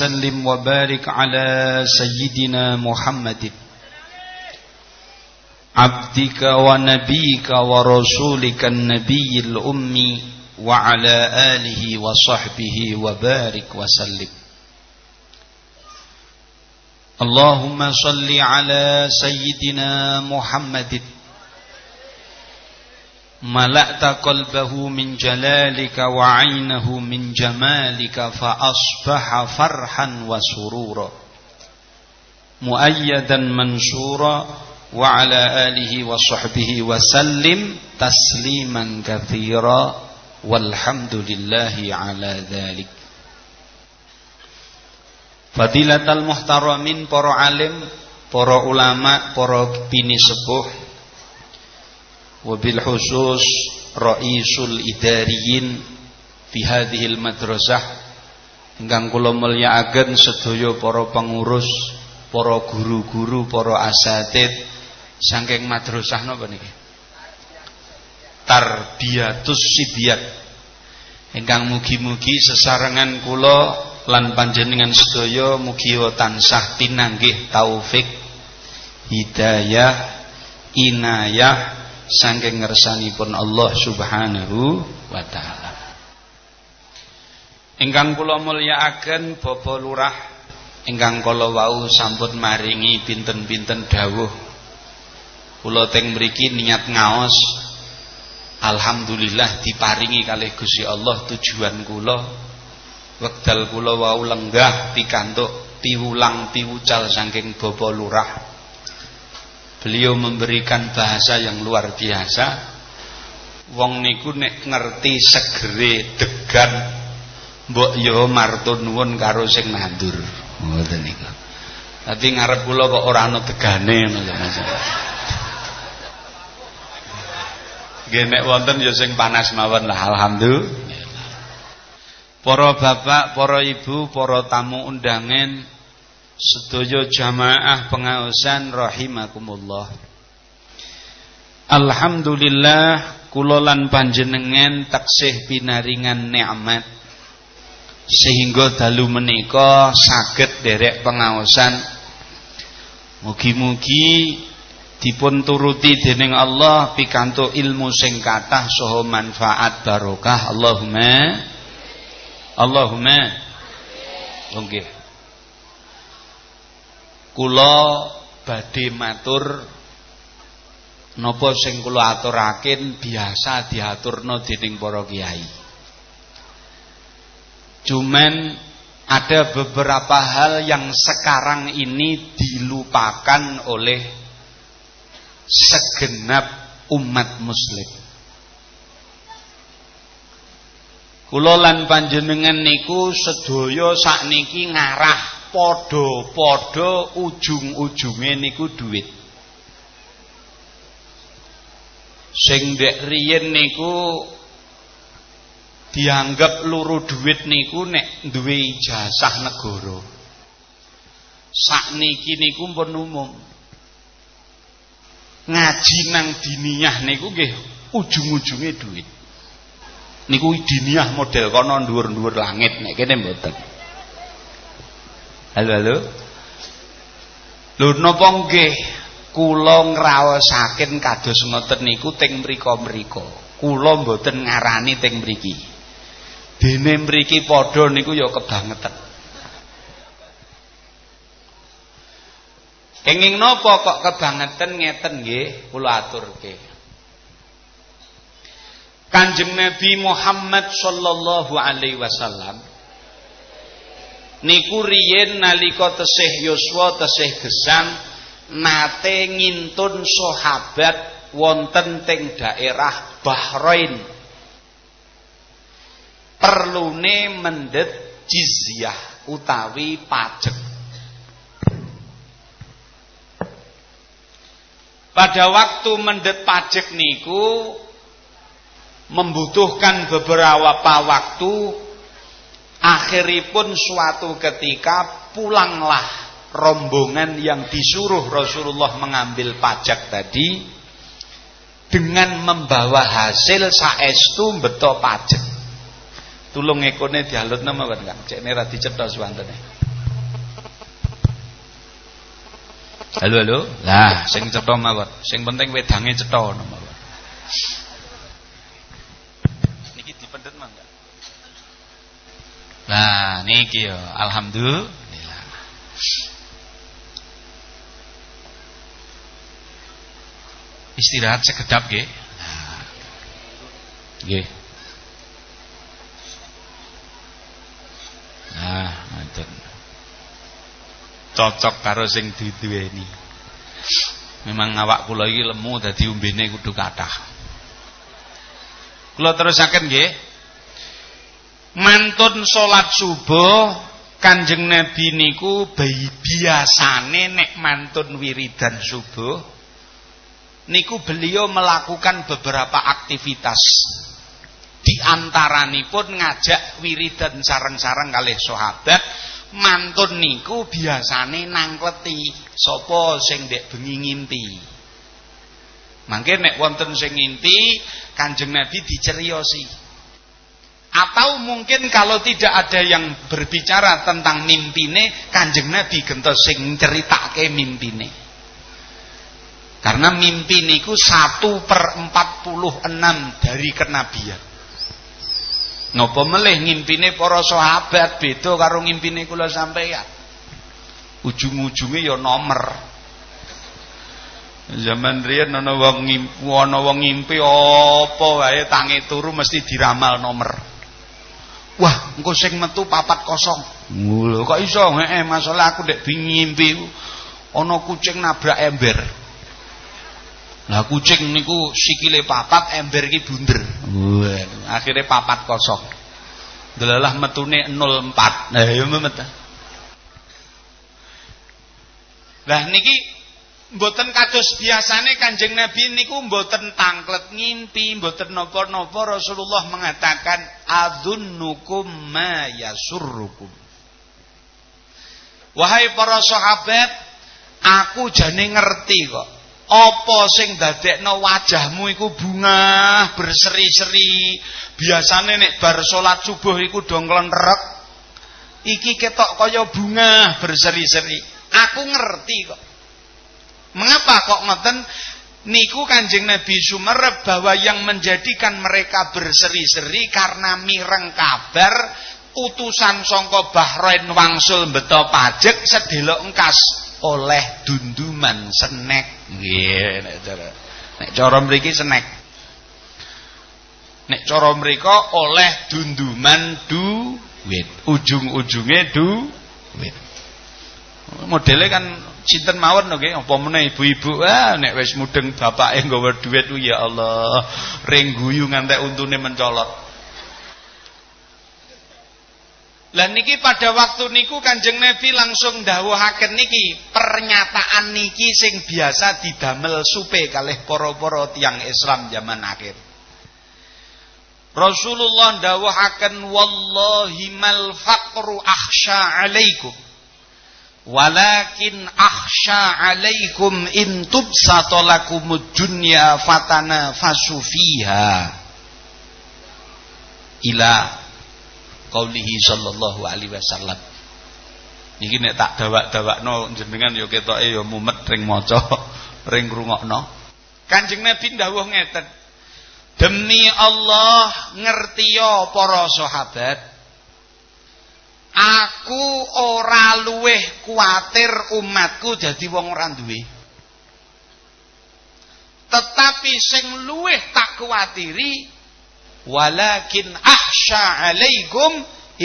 سلم وبارك على سيدنا محمد. عبدك ونبيك ورسولك النبي الأمي وعلى آله وصحبه وبارك وسلم. اللهم صل على سيدنا محمد. ملأت قلبه من جلالك وعينه من جمالك فأصبح فرحا وسرورا مؤيدا منصورا وعلى آله وصحبه وسلم تسليما كثيرا والحمد لله على ذلك. Fadilatal muhtaramin para alim, para ulama, para bini sepuh wabil khusus raisul idariyin fi hadhil madrasah ingkang kula mulyakaken sedaya para pengurus, para guru-guru, para asatid saking madrasah napa niki? Tarbiyatus Sibyat. Ingkang mugi-mugi sesarengan kula lan panjenengan sedaya mugi tansah pinanggih taufik hidayah inayah saking ngersanipun Allah Subhanahu wa taala. Ingkang kula mulyakaken Bapak Lurah ingkang kala wau sampun maringi pinten-pinten dawuh. Kula teng mriki niat ngaos Alhamdulillah diparingi kalih Gusti Allah tujuan kula wekdal kula wau lenggah pikantuk piwulang piwucal saking Bapak Lurah Beliau memberikan bahasa yang luar biasa. Wong niku nek ngerti segere degan mbok yo martun nuwun karo sing nandur. Ngoten niku. Dadi ngarep kula kok ora ana degane ngono. Nggih nek wonten ya sing panas mawon lah alhamdulillah. Para bapak, para ibu, para tamu undangan Sedaya jamaah pengaosan rahimakumullah. Alhamdulillah kula lan panjenengan taksih pinaringan nikmat. Sehingga dalu menika saged derek pengaosan mugi-mugi dipun turuti dening Allah pikantuk ilmu sing kathah saha manfaat barokah. Allahumma Allahumma. Nggih kula badhe matur napa sing kula aturaken biasa diaturna dening para kiai. Cuman ada beberapa hal yang sekarang ini dilupakan oleh segenap umat muslim. Kula lan panjenengan niku sedaya sakniki ngarah padha-padha ujung-ujunge niku duit. Sing ndek riyen niku dianggap luru duit niku nek duwe ijazah negara. Sakniki niku pun umum. Ngaji nang diniyah niku nggih ujung-ujunge duit. Niku diniyah model kono dhuwur-dhuwur langit nek kene mboten. Halo halo. Lho napa nggih kula ngraosaken kados ngoten niku teng mriko-mriko. Kula mboten ngarani teng mriki. Dene mriki padha niku ya kebangetan. Kenging napa kok kebangetan ngeten nggih kula aturke. Kanjeng Nabi Muhammad sallallahu alaihi wasallam niku riyen nalika tesih Yuswa tesih gesang nate ngintun sahabat wonten teng daerah Bahrain. Perlune mendet jizyah utawi pajak pada waktu mendet pajak niku membutuhkan beberapa waktu Akhiripun suatu ketika pulanglah rombongan yang disuruh Rasulullah mengambil pajak tadi dengan membawa hasil saestu beto pajak. Tulung ekone dihalut nama kan Kang. Cek nera dicetak suwanten. E. Halo halo. Lah sing cetha mawon. Sing penting wedange nama mawon. Lah, niki yo alhamdulillah. Istirahat sekedap nggih. Nah. Nggih. Nah, ngoten. Cocok karo sing diduweni. Memang awak kula iki lemu dadi umbene kudu kathah. Kula terusaken nggih. Mantun salat subuh Kanjeng Nabi niku biasane nek mantun wiridan subuh niku beliau melakukan beberapa aktivitas. Di antaranipun ngajak wiridan sareng-sareng kalih sahabat mantun niku biasane nangkleti sapa sing ndek bengi ngimpi mangke nek wonten sing Kanjeng Nabi diceriosi atau mungkin kalau tidak ada yang berbicara tentang mimpine Kanjeng Nabi gentos sing ceritake mimpine karena mimpi niku satu per empat puluh enam dari kenabian Napa melih ngimpine para sahabat beda karo ngimpine kula sampeyan. Ujung-ujunge ya nomor. Zaman riyen ana wong ana wong ngimpi apa wae tangi turu mesti diramal nomor. Wah, engko sing metu papat kosong. Lho kok iso? Heeh, masalah aku ndek ngimpi ana kucing nabrak ember. Lah kucing niku sikile papat, ember iki bunder. Wah, akhirnya papat kosong. Delalah metune 04. Nah, ya memet. Lah niki mboten kados biasane Kanjeng Nabi niku mboten tangklet ngimpi, mboten napa-napa Rasulullah mengatakan adzunnukum ma yasurrukum. Wahai para sahabat, aku jane ngerti kok apa sing dadekno wajahmu iku bunga berseri-seri. Biasane nek bar salat subuh iku do nglentrek. Iki ketok kaya bunga berseri-seri. Aku ngerti kok. Mengapa kok ngoten? Niku Kanjeng Nabi sumerep bahwa yang menjadikan mereka berseri-seri karena mireng kabar utusan songko Bahrain wangsul beto pajak sedelok engkas oleh dunduman senek. Nggih nek cara nek cara mriki senek. Nek cara mriko oleh dunduman duit. Ujung-ujunge duit. Modele kan sinten mawon nggih apa meneh ibu-ibu? Ah nek wis mudeng bapake nggawa duit ya Allah. Ring guyu ngantek untune mencolot. Lah niki pada waktu niku Kanjeng Nabi langsung dawuhaken niki pernyataan niki sing biasa didamel supe kalih para-para tiyang Islam zaman akhir. Rasulullah dawuhaken wallahi mal faqru akhsha alaikum walakin akhsha alaikum in tubsata lakumud dunya fatana fasufiha ila qaulihi sallallahu alaihi wasallam. Niki nek tak dawak-dawakno jenengan ya ketoke ya mumet ring maca ring ngrungokno. Kanjeng Nabi dawuh ngeten Demi Allah ngertiya para sahabat Aku ora luweh kuatir umatku dadi wong ora duwe. Tetapi sing luweh tak kuatiri walakin ahsya alaikum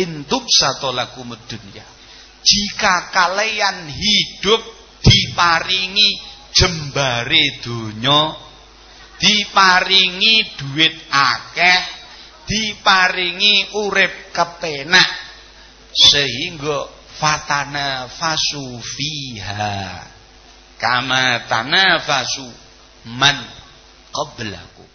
in tubsatolakumud dunya. Jika kalian hidup diparingi jembare donya diparingi duit akeh diparingi urip kepenak sehingga fatana fasu fiha kama tanafasu man qablakum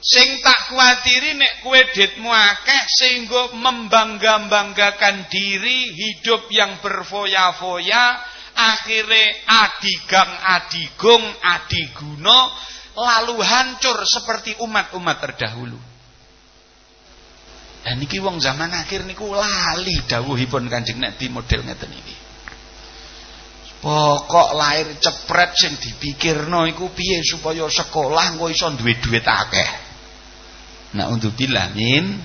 Sing tak kuatiri nek kue ditmu akeh sehingga membangga-banggakan diri hidup yang berfoya-foya akhirnya adigang adigung adiguna lalu hancur seperti umat-umat terdahulu. Dan niki wong zaman akhir niku lali dawuhipun Kanjeng Nabi model ngeten iki. Pokok lahir cepret sing dipikirno iku piye supaya sekolah engko iso duwe duit akeh. Naudzubillah min.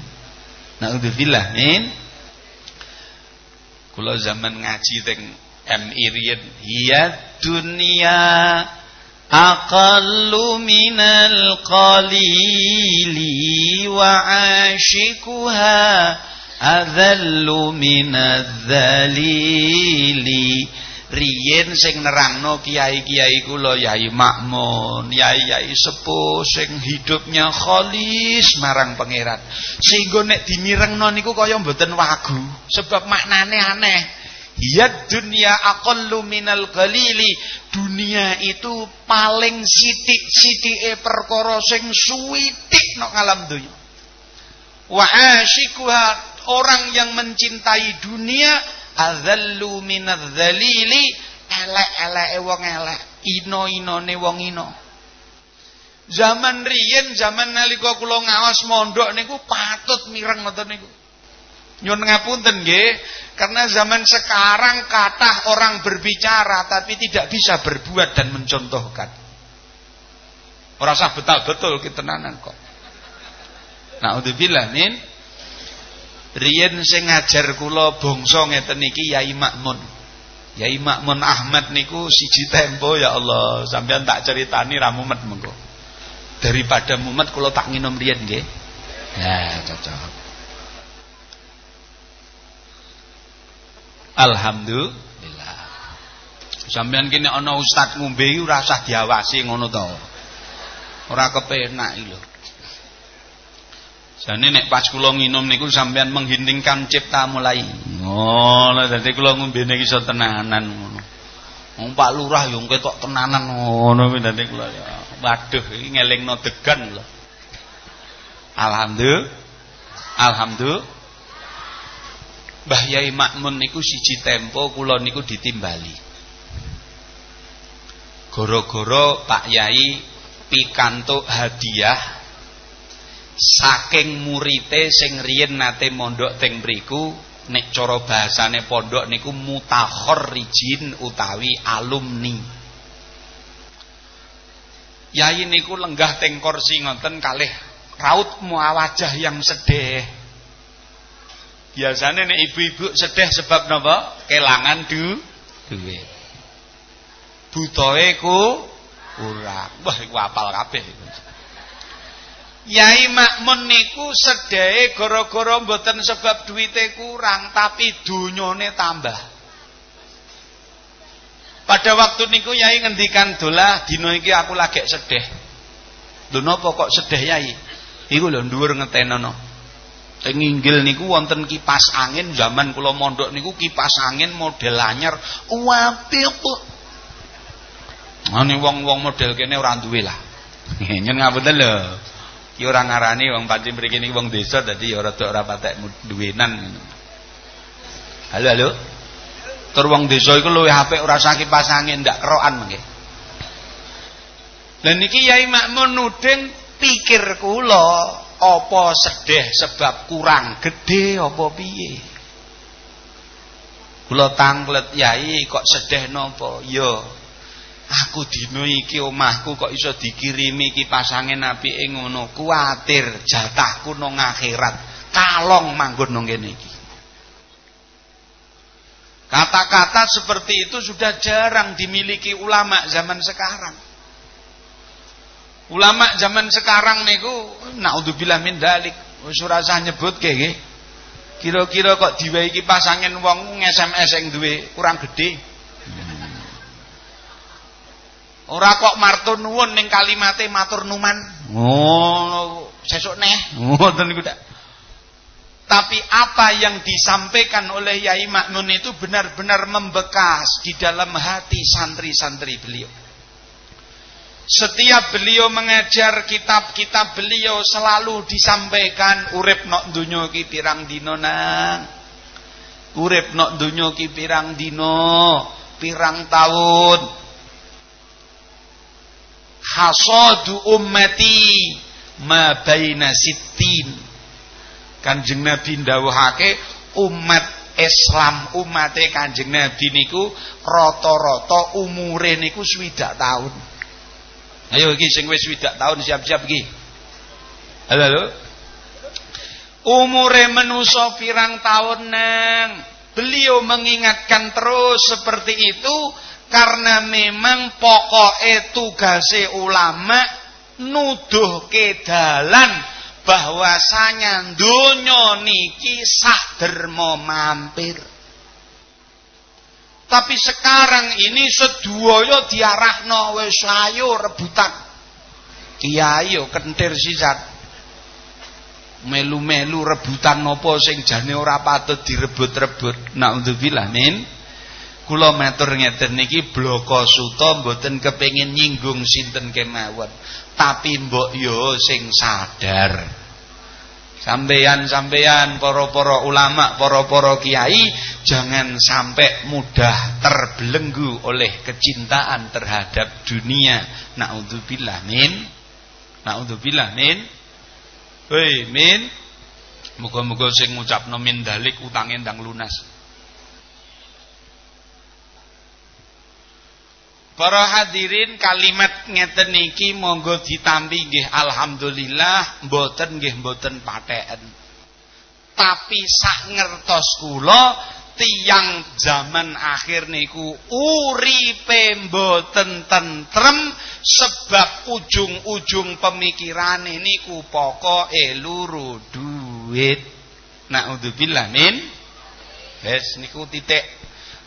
Naudzubillah min. Kula zaman ngaji teng MI riyen ya dunia minal qalili wa ashikuha adhallu minadh dhalili riyen sing nerangno kiai-kiai kula Yai Makmun, yai-yai sepuh sing hidupnya khalis marang pangeran. Sehingga nek dimirengno niku kaya mboten wagu, sebab maknane aneh. Ya dunia aqallu minal qalili. Dunia itu paling sitik-sitike perkara sing suwitik nok ngalam dunya. Wa asyikuha orang yang mencintai dunia adzallu minadz-dzalili elek-eleke wong elek ino-inone wong ino zaman riyen zaman nalika kula ngawas mondok niku patut mireng ngoten niku nyun ngapunten nggih karena zaman sekarang kata orang berbicara tapi tidak bisa berbuat dan mencontohkan ora usah betul-betul kitenanan kok Naudzubillah min Riyen sing ngajar kula bangsa ngeten iki Yai Makmun. Yai Makmun Ahmad niku siji tempo ya Allah, sampean tak ceritani ra mumet mengko. Daripada mumet kula tak nginum riyen nggih. Ya, cocok. Alhamdulillah. Sampeyan kene ana ustaz ngombe ora usah diawasi ngono to. Ora kepenak iki lho. Jane nek pas kula nginum niku sampean menghintingkan cipta mulai. Ngono dadi kula ngombene iso tenanan ngono. Wong Pak Lurah yo ketok tenanan ngono kuwi dadi kula ya. Waduh iki ngelingno degan lho. Alhamdulillah. Alhamdulillah. Mbah Yai Makmun niku siji tempo kula niku ditimbali. Goro-goro Pak Yai pikantuk hadiah saking murite sing riyen nate mondok teng mriku nek cara bahasane pondok niku rijin utawi alumni Yai niku lenggah teng kursi ngoten kalih raut muawajah yang sedih. Biasanya nek ibu-ibu sedih sebab napa? Kelangan du duit. Butoe ku ora. Wah iku apal kabeh. Yai Makmun niku sedahe gara-gara mboten sebab duwite kurang tapi dunyane tambah. Pada waktu niku Yai ngendikan dolah dina iki aku lagi sedih. Lho napa kok sedih Yai? Iku lho dhuwur ngetenono. Teng inggil niku wonten kipas angin zaman kula mondok niku kipas angin model anyar apik kok. Ane wong-wong model kene ora duwe lah. Nyen ngapunten lho. Ki ora ngarani wong pancen mriki niki wong desa dadi ya rada ora patek duwenan. Halo halo. Tur wong desa iku luwih apik ora usah kipas angin ndak kerokan mengke. Lah niki Yai Makmun nuding pikir kula apa sedih sebab kurang gede apa piye? Kula tanglet Yai kok sedih napa? Ya Aku dino iki omahku kok iso dikirimi kipas angin apike ngono. Kuatir jatahku nang akhirat. Kalong manggon nang kene iki. Kata-kata seperti itu sudah jarang dimiliki ulama zaman sekarang. Ulama zaman sekarang niku naudzubillah min dalik. Wis ora usah nyebut nggih. Kira-kira kok diwehi kipas angin wong SMS sing duwe kurang gede. Ora kok martur nuwun ning kalimate matur numan. Oh, sesuk neh. Ngoten niku tak. Tapi apa yang disampaikan oleh Yai Maknun itu benar-benar membekas di dalam hati santri-santri beliau. Setiap beliau mengajar kitab-kitab beliau selalu disampaikan urip nok dunyo ki pirang dino nang. Urip nok dunyo ki pirang dino, pirang tahun hasadu ummati ma baina sittin Kanjeng Nabi ndawuhake umat Islam umat Kanjeng Nabi niku rata-rata umure niku swidak tahun. Ayo iki sing wis swidak tahun siap-siap iki. Halo halo. Umure menusa pirang tahun nang. Beliau mengingatkan terus seperti itu karena memang pokoknya tugase ulama nuduh ke dalan bahwasanya donya niki sak derma mampir. Tapi sekarang ini seduoyo diarahno wis ayo rebutan. Kiai yo kentir sisat. Melu-melu rebutan nopo sing jane ora patut direbut-rebut. Nauzubillah min. Kula matur ngeten niki bloko suta mboten kepengin nyinggung sinten kemawon tapi mbok yo sing sadar sampeyan-sampeyan para-para ulama, para-para kiai jangan sampai mudah terbelenggu oleh kecintaan terhadap dunia. Nauzubillah min. Nauzubillah min. Hei min. Muga-muga sing ngucapno min dalik utange ndang lunas. Para hadirin kalimat ngeten niki monggo ditampi nggih alhamdulillah mboten nggih mboten patheken. Tapi sak ngertos kula tiyang zaman akhir niku uripe mboten tentrem sebab ujung-ujung pemikirane niku pokoke luru duit. Naudzubillah min. Wes niku titik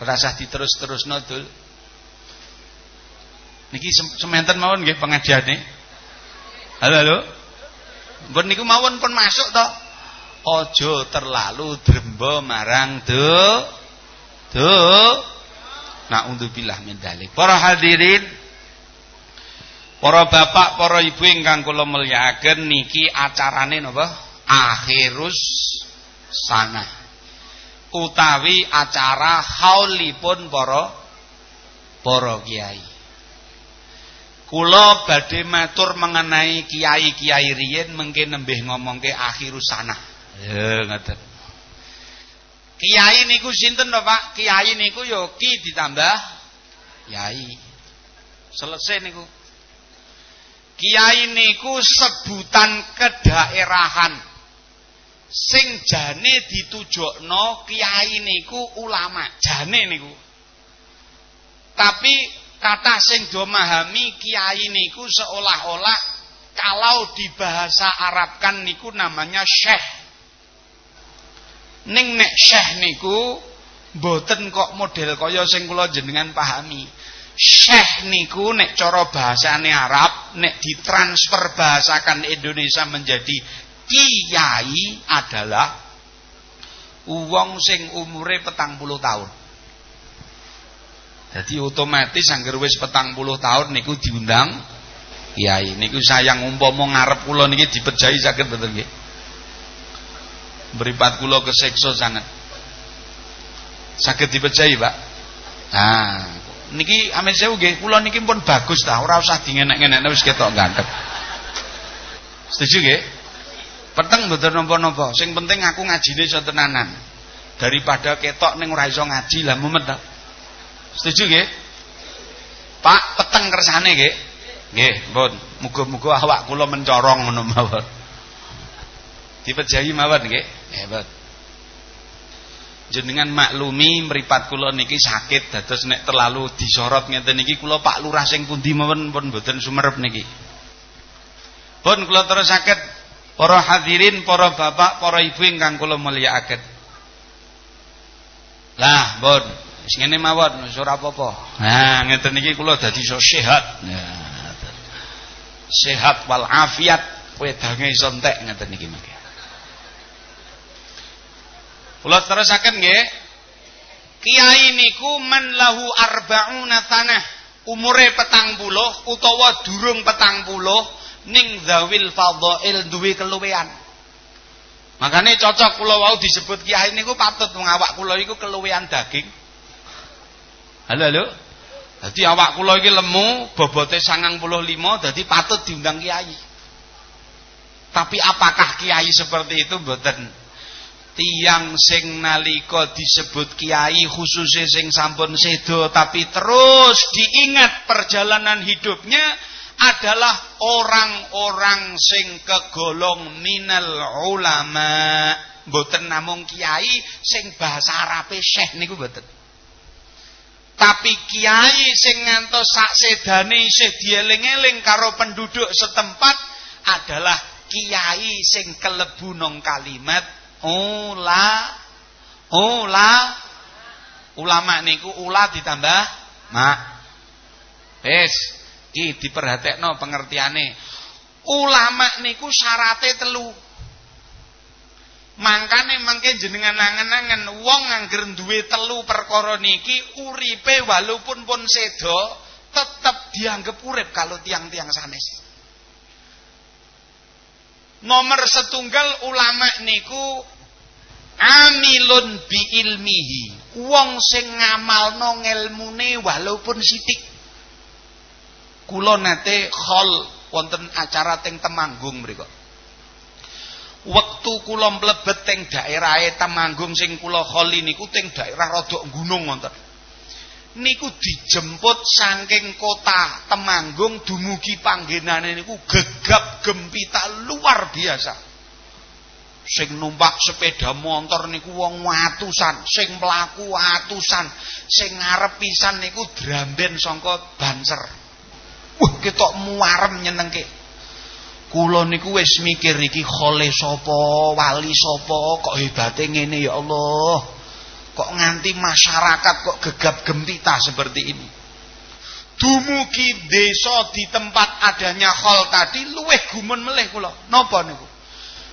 rasah diterus-terusno dul. Niki sementen mawon nggih pengajiane. Halo halo. Mbon niku mawon pun masuk to. Ojo terlalu drembo marang do do. Naudzubillah min dzalik. Para hadirin Para bapak, para ibu ingkang kula mulyakaken niki acarane napa? Akhirus sana. Utawi acara haulipun para para kiai. Kula badhe matur mengenai kiai-kiai riyen mengke nembih ngomongke akhirus sana. Ya ngoten. Kiai niku sinten to, Pak? Kiai niku ya ki ditambah yai. Selesai niku. Kiai niku sebutan kedaerahan. Sing jane ditujokno kiai niku ulama, jane niku. Tapi kata sing do memahami kiai niku seolah-olah kalau di bahasa Arabkan niku namanya syekh. Ning nek syekh niku mboten kok model kaya sing kula jenengan pahami. Syekh niku nek cara bahasane Arab nek ditransfer bahasakan Indonesia menjadi kiai adalah wong sing umure petang puluh tahun. Jadi otomatis angger wis petang puluh tahun niku diundang kiai. Niku sayang umpama ngarep kula niki dipejahi saged mboten nggih. Mripat kula kesekso sangat. Saged dipejahi, Pak. Nah, niki amin sewu nggih, kula niki pun bagus ta, ora usah dingenek-ngenekne wis ketok ganteng. Setuju nggih? Peteng mboten napa-napa. Sing penting aku ngajine iso tenanan. Daripada ketok ning ora ngaji lah mumet. Setuju nggih? Pak, peteng kersane nggih. Nggih, pun. Muga-muga awak kula mencorong ngono. Dipejahi mawon nggih. Hebat. Jenengan maklumi mripat kula niki sakit dados nek terlalu disorot ngeten niki kula Pak Lurah sing pundi mawon pun mboten sumerep niki. Pun kula sakit para hadirin, para bapak, para ibu ingkang kula mulyakaken. Lah, pun Wis ngene mawon, wis ora apa-apa. Nah, ngeten iki kula dadi iso sehat. Nah, sehat wal afiat, wedange iso entek ngeten iki mangke. Kula terusaken nggih. Kiai niku man lahu arbauna tanah, umure petang puluh utawa durung petang puluh ning zawil fadhail duwe keluwean. Makanya cocok kula wau disebut kiai niku patut ngawak kula iku keluwean daging. Halo halo. Dadi awak kula iki lemu, bobote 95 dadi patut diundang kiai. Tapi apakah kiai seperti itu mboten? Tiang sing nalika disebut kiai khususnya sing sampun sedo tapi terus diingat perjalanan hidupnya adalah orang-orang sing kegolong minal ulama. Mboten namung kiai sing bahasa Arabe syekh niku mboten. Tapi kiai sing ngantos sak sedane isih dieling-eling karo penduduk setempat adalah kiai sing kelebu nang kalimat ula. Ula. Ulama niku ula ditambah ma. Wis iki diperhatekno pengertiane. Ulama niku syarate telu. Mangkane mangke jenengan angen-angen wong angger duwe telu perkara niki uripe walaupun pun sedo tetep dianggap urip kalau tiang-tiang sanes Nomor setunggal ulama niku amilun bi ilmihi. Wong sing ngamalno ngelmune walaupun sithik. Kula nate khol wonten acara teng Temanggung mriku. Wektu kula mlebet teng daerahe Temanggung sing kula kholi niku teng daerah rada gunung wonten niku dijemput saking kota Temanggung dumugi panggenane niku gegap gempita luar biasa. Sing numpak sepeda motor niku wong atusan, sing mlaku atusan, sing ngarep pisan niku dramben sangka Banser. Wah, ketok muarem nyenengke. Kula niku wis mikir iki khole sapa, wali sapa kok hebate ngene ya Allah. Kok nganti masyarakat kok gegap gempita seperti ini. Dumugi desa di tempat adanya hall tadi luweh gumun meleh kula. Napa niku?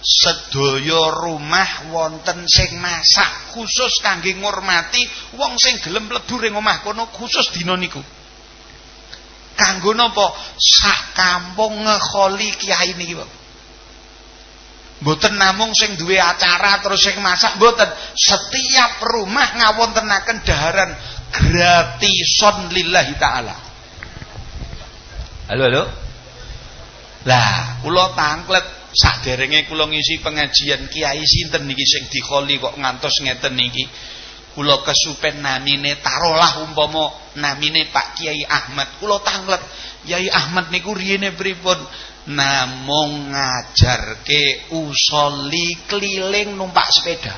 Sedaya rumah wonten sing masak khusus kangge ngurmati wong sing gelem mlebu ring omah kono khusus dina niku. Kanggo napa? Sak kampung ngeholi kiai niki, Pak. Mboten namung sing duwe acara terus sing masak mboten. Setiap rumah ngawontenaken daharan gratison lillahi taala. Halo halo. Lah, kula tanglet saderenge kula ngisi pengajian kiai sinten niki sing dikholi kok ngantos ngeten niki. Kula kesupen namine tarolah umpama namine Pak Kiai Ahmad. Kula tanglet, Kiai Ahmad niku riyene pripun? Namung ngajarke usoli keliling numpak sepeda.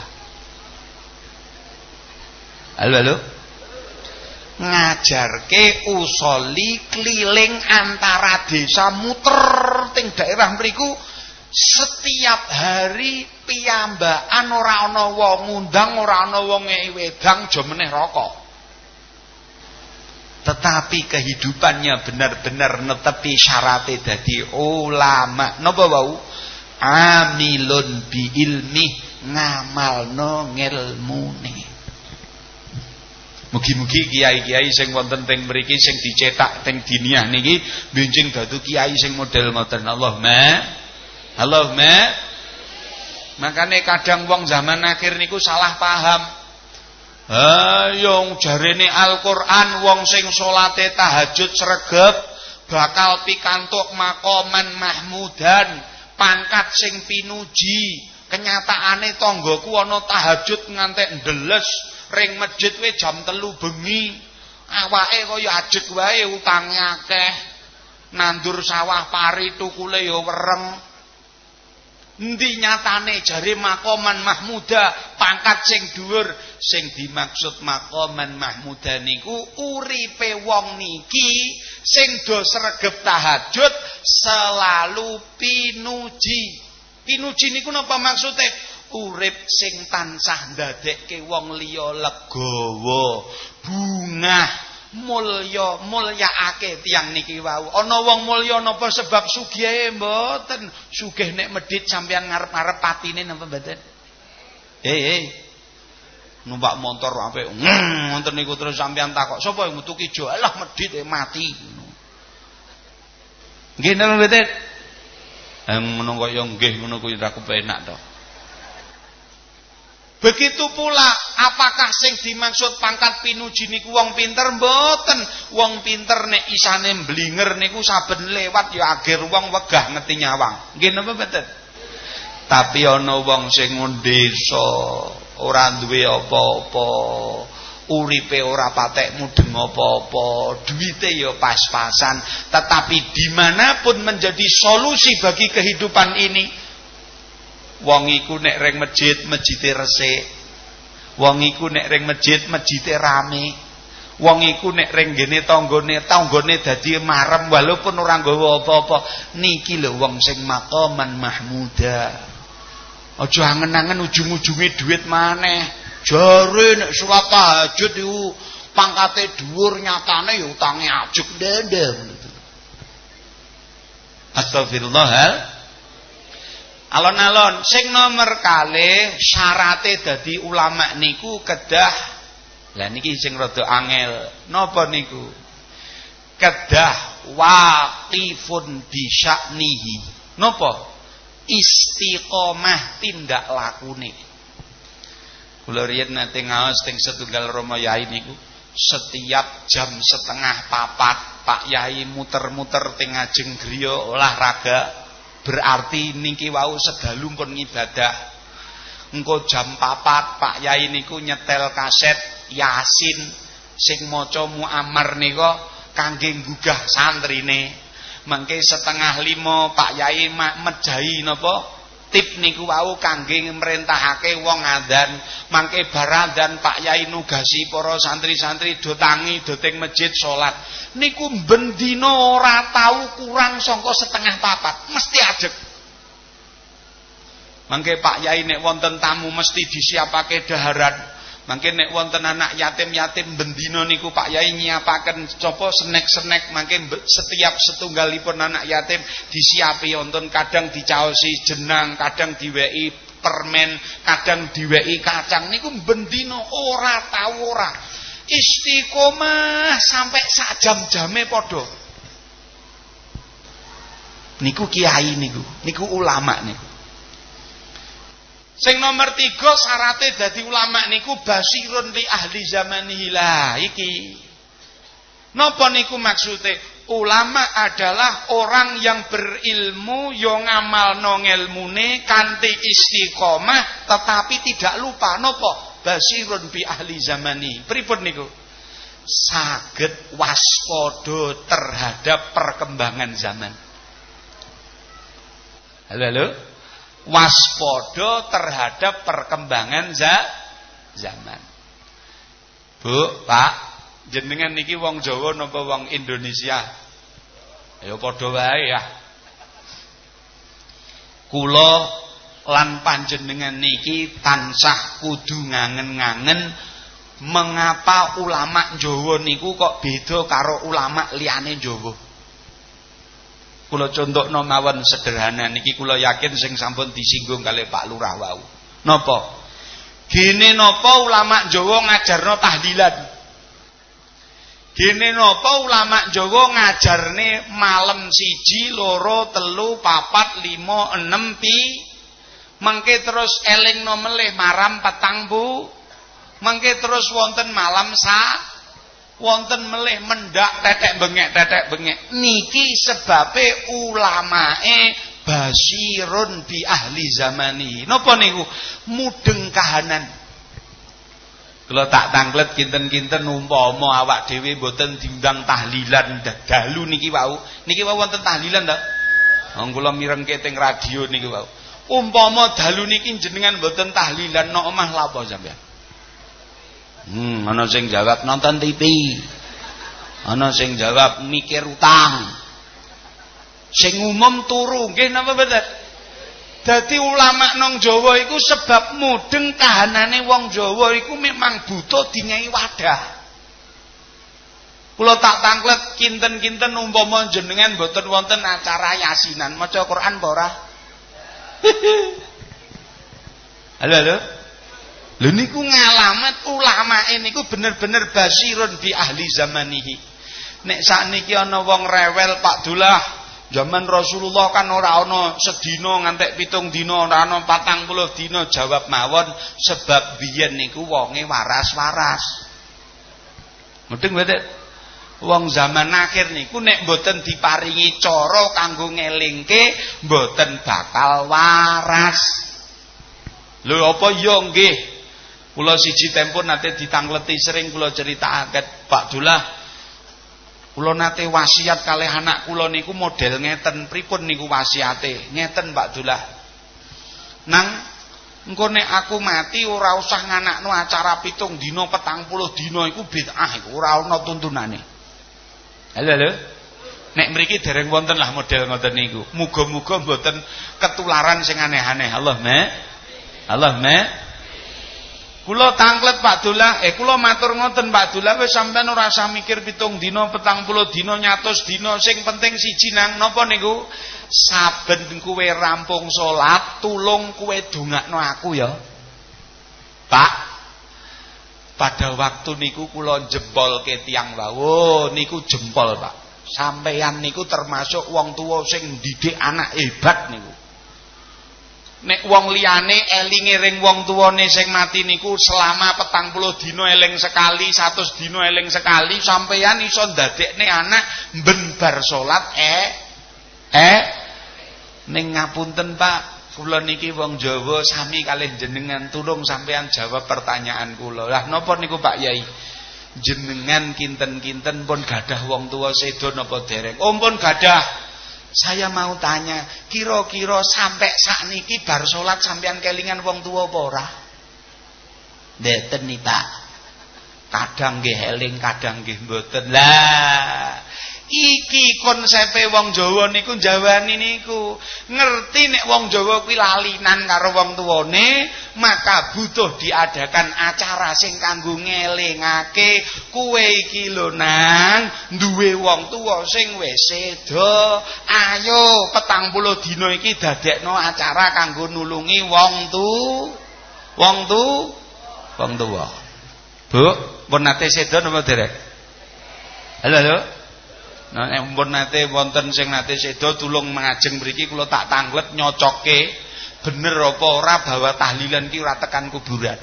Halo halo. Ngajarke usoli keliling antara desa muter ting daerah mriku setiap hari piyambakan ora ana wong ngundang ora ana wong wedang aja meneh rokok tetapi kehidupannya benar-benar netepi syaratnya dadi ulama. Napa wau? Amilun bi ilmi ngamalno ngilmune Mugi-mugi kiai-kiai sing wonten teng mriki sing dicetak teng diniah niki benjing dadu kiai sing model ngoten. Allahumma Allahumma makane kadang wong zaman akhir niku salah paham Hayong jarene Al-Qur'an wong sing salate tahajud sregep bakal pikantuk makoman mahmudan, pangkat sing pinuji. Kenyataane tanggaku ana tahajud ngantek ndeles ring masjid we jam telu bengi. Awake kaya ajeg wae utange akeh. Nandur sawah pari tukule ya wereng. Endi nyatane jare makoman mahmuda pangkat sing dhuwur sing dimaksud makoman mahmuda niku uripe wong niki sing do sregep tahajud selalu pinuji. Pinuji niku napa maksude? Urip sing tansah ndadekke wong liya legawa, bungah mulya mulyaake tiyang niki wau. Ana wong mulya napa sebab sugih mboten. Sugih nek medhit sampean ngarep-arep patine napa mboten? Hei hei numpak motor apik. Ngoten niku terus sampean takok sapa yang metuki jo alah medhit e mati. Nggih napa mboten? Ngono kaya nggih ngono kuwi ra kepenak Begitu pula apakah sing dimaksud pangkat pinuji niku wong pinter mboten. Wong pinter nek isane blinger niku saben lewat ya akhir wong wegah ngeti nyawang. Nggih napa mboten? Tapi ana wong sing desa ora duwe apa-apa. Uripe ora patek mudeng apa-apa, duwite ya pas-pasan, tetapi di mana pun menjadi solusi bagi kehidupan ini, wong iku nek ring masjid, masjide resik. Wong iku nek ring masjid, masjide rame. Wong iku nek ring gene tanggane, tanggane dadi marem walaupun ora nggawa apa-apa. Niki lho wong sing maqaman mahmuda. Aja angen-angen ujung-ujunge duit maneh. Jare nek salat tahajud iku pangkate dhuwur nyatane ya utange ajeg ndendem. Astagfirullah. Alon-alon. Sing nomor kali syarate dadi ulama niku kedah. Lah niki sing rada angel. Napa niku? Kedah waqifun bi sya'nihi. Napa? Istiqomah tindak lakune. Kula riyen nate ngaos teng setunggal Rama Yai niku setiap jam setengah papat Pak Yai muter-muter teng ngajeng griya olahraga berarti niki wau sedalu pun ngibadah. Engko jam papat Pak Yai niku nyetel kaset Yasin sing maca muamar nika kangge gugah santrine. Mangke setengah lima Pak Yai mejahi napa tip niku wau kangge merintahake wong adan mangke baradan Pak Yai nugasi para santri-santri do tangi do teng masjid salat niku bendina ora tau kurang sangka setengah papat mesti ajeg. Mangke Pak Yai nek wonten tamu mesti disiapake daharan Mangke nek wonten anak yatim-yatim bendina niku Pak Yai nyiapaken copo senek-senek mangke setiap setunggalipun anak yatim disiapi wonten kadang dicaosi jenang, kadang diweki permen, kadang diweki kacang niku bendina ora tau ora. Istiqomah sampai sak jam-jame padha. Niku kiai niku, niku ulama niku. Sing nomor tiga syaratnya dadi ulama niku basirun li ahli zamanihi lah iki. Napa niku maksudnya? Ulama adalah orang yang berilmu yo ngamal nongelmune kanti istiqomah tetapi tidak lupa nopo basirun bi ahli zamani. Pripun niku? Saged waspada terhadap perkembangan zaman. Halo halo waspada terhadap perkembangan za zaman. Bu, Pak, jenengan niki wong Jawa napa wong Indonesia? Ya padha wae ya. Kula lan panjenengan niki tansah kudu ngangen-ngangen mengapa ulama Jawa niku kok beda karo ulama liyane Jawa. Kula contohno mawon sederhana niki kula yakin sing sampun disinggung kali Pak Lurah wau. Napa? Gene napa ulama Jawa ngajarno tahlilan? Gene napa ulama Jawa ngajarne malam siji, loro, telu, papat, limo, enem pi. Mengke terus eling no melih maram petang bu. Mengke terus wonten malam sa wonten melih mendak tetek bengek tetek bengek. Niki sebabe ulamae basirun bi ahli zamani. Napa niku? Mudeng kahanan. Kula tak tanglet kinten-kinten umpama awak dhewe mboten diundang tahlilan. Dalu niki wau. Niki wau wonten tahlilan ta? Wong kula mirengke teng radio niki wau. Umpama dalu niki jenengan mboten tahlilan nok omah lha apa sampean Hmm, ana sing jawab nonton TV. Ana sing jawab mikir utang. Sing umum turu, nggih napa mboten? Dadi ulama nang Jawa iku sebab mudeng kahanane wong Jawa iku memang butuh dinyai wadah. Kula tak tanglet kinten-kinten umpama jenengan mboten wonten acara yasinan, maca Quran apa ora? halo halo. Lho niku ngalamat ulama niku bener-bener basirun bi ahli zamanihi. Nek sakniki ana wong rewel Pak Dullah, zaman Rasulullah kan ora ana sedina ngantek pitung dina, ora ana 40 dina jawab mawon sebab biyen niku wonge waras-waras. Mudeng mboten? Wong zaman akhir niku nek mboten diparingi cara kanggo ngelingke mboten bakal waras. Lho apa ya nggih? Kula siji tempur nate ditangleti sering kula critakaken Pak Dullah. Kula nate wasiat kalih anak kula niku model ngeten pripun niku wasiate? Ngeten Pak Dullah. Nang engko nek aku mati ora usah nganakno acara pitung dina petang puluh dina iku bid'ah iku ora ana tuntunane. Halo halo. Nek mriki dereng wonten lah model ngoten niku. Muga-muga mboten ketularan sing aneh-aneh. Allah me. Kula tanglet Pak Dullah, eh kula matur ngoten Pak Dullah. Wis sampean ora usah mikir pitung dina, petang puluh dina, nyatus dina, sing penting siji nang napa niku? Saben kowe rampung salat, tulung kowe dongakno aku ya. Pak, pada waktu niku kula jempol ke tiang wau niku jempol Pak. Sampeyan niku termasuk wong tua sing didik anak hebat niku nek wong liyane elinge ring wong tuwane sing mati niku selama petang puluh dino eling sekali satu dino eling sekali sampeyan iso ndadekne anak ben bar salat eh eh ning ngapunten Pak Kula niki wong Jawa sami kalih jenengan tulung sampean jawab pertanyaan kula. Lah napa niku Pak Yai? Jenengan kinten-kinten pun gadah wong tua sedo napa dereng? Oh pun gadah. Saya mau tanya, kira-kira sampai saat niki bar salat sampean kelingan wong tua apa ora? Mboten nih Pak. Kadang nggih eling, kadang nggih mboten. Lah, Iki konsepe wong Jawa niku jawani niku. Ngerti nek wong Jawa kuwi lalinan karo wong tuwane, maka butuh diadakan acara sing kanggo ngelingake kuwe iki lho nang duwe wong tuwa sing wis seda. Ayo petang puluh dina iki dadekno acara kanggo nulungi wong tu. Wong tu wong tuwa. Bu, pun nate seda napa derek? Halo, halo. Nah mumpun nate wonten sing nate sedo tulung mengajeng mriki kula tak tanglet nyocoke bener apa ora bahwa tahlilan ki ora tekan kuburan.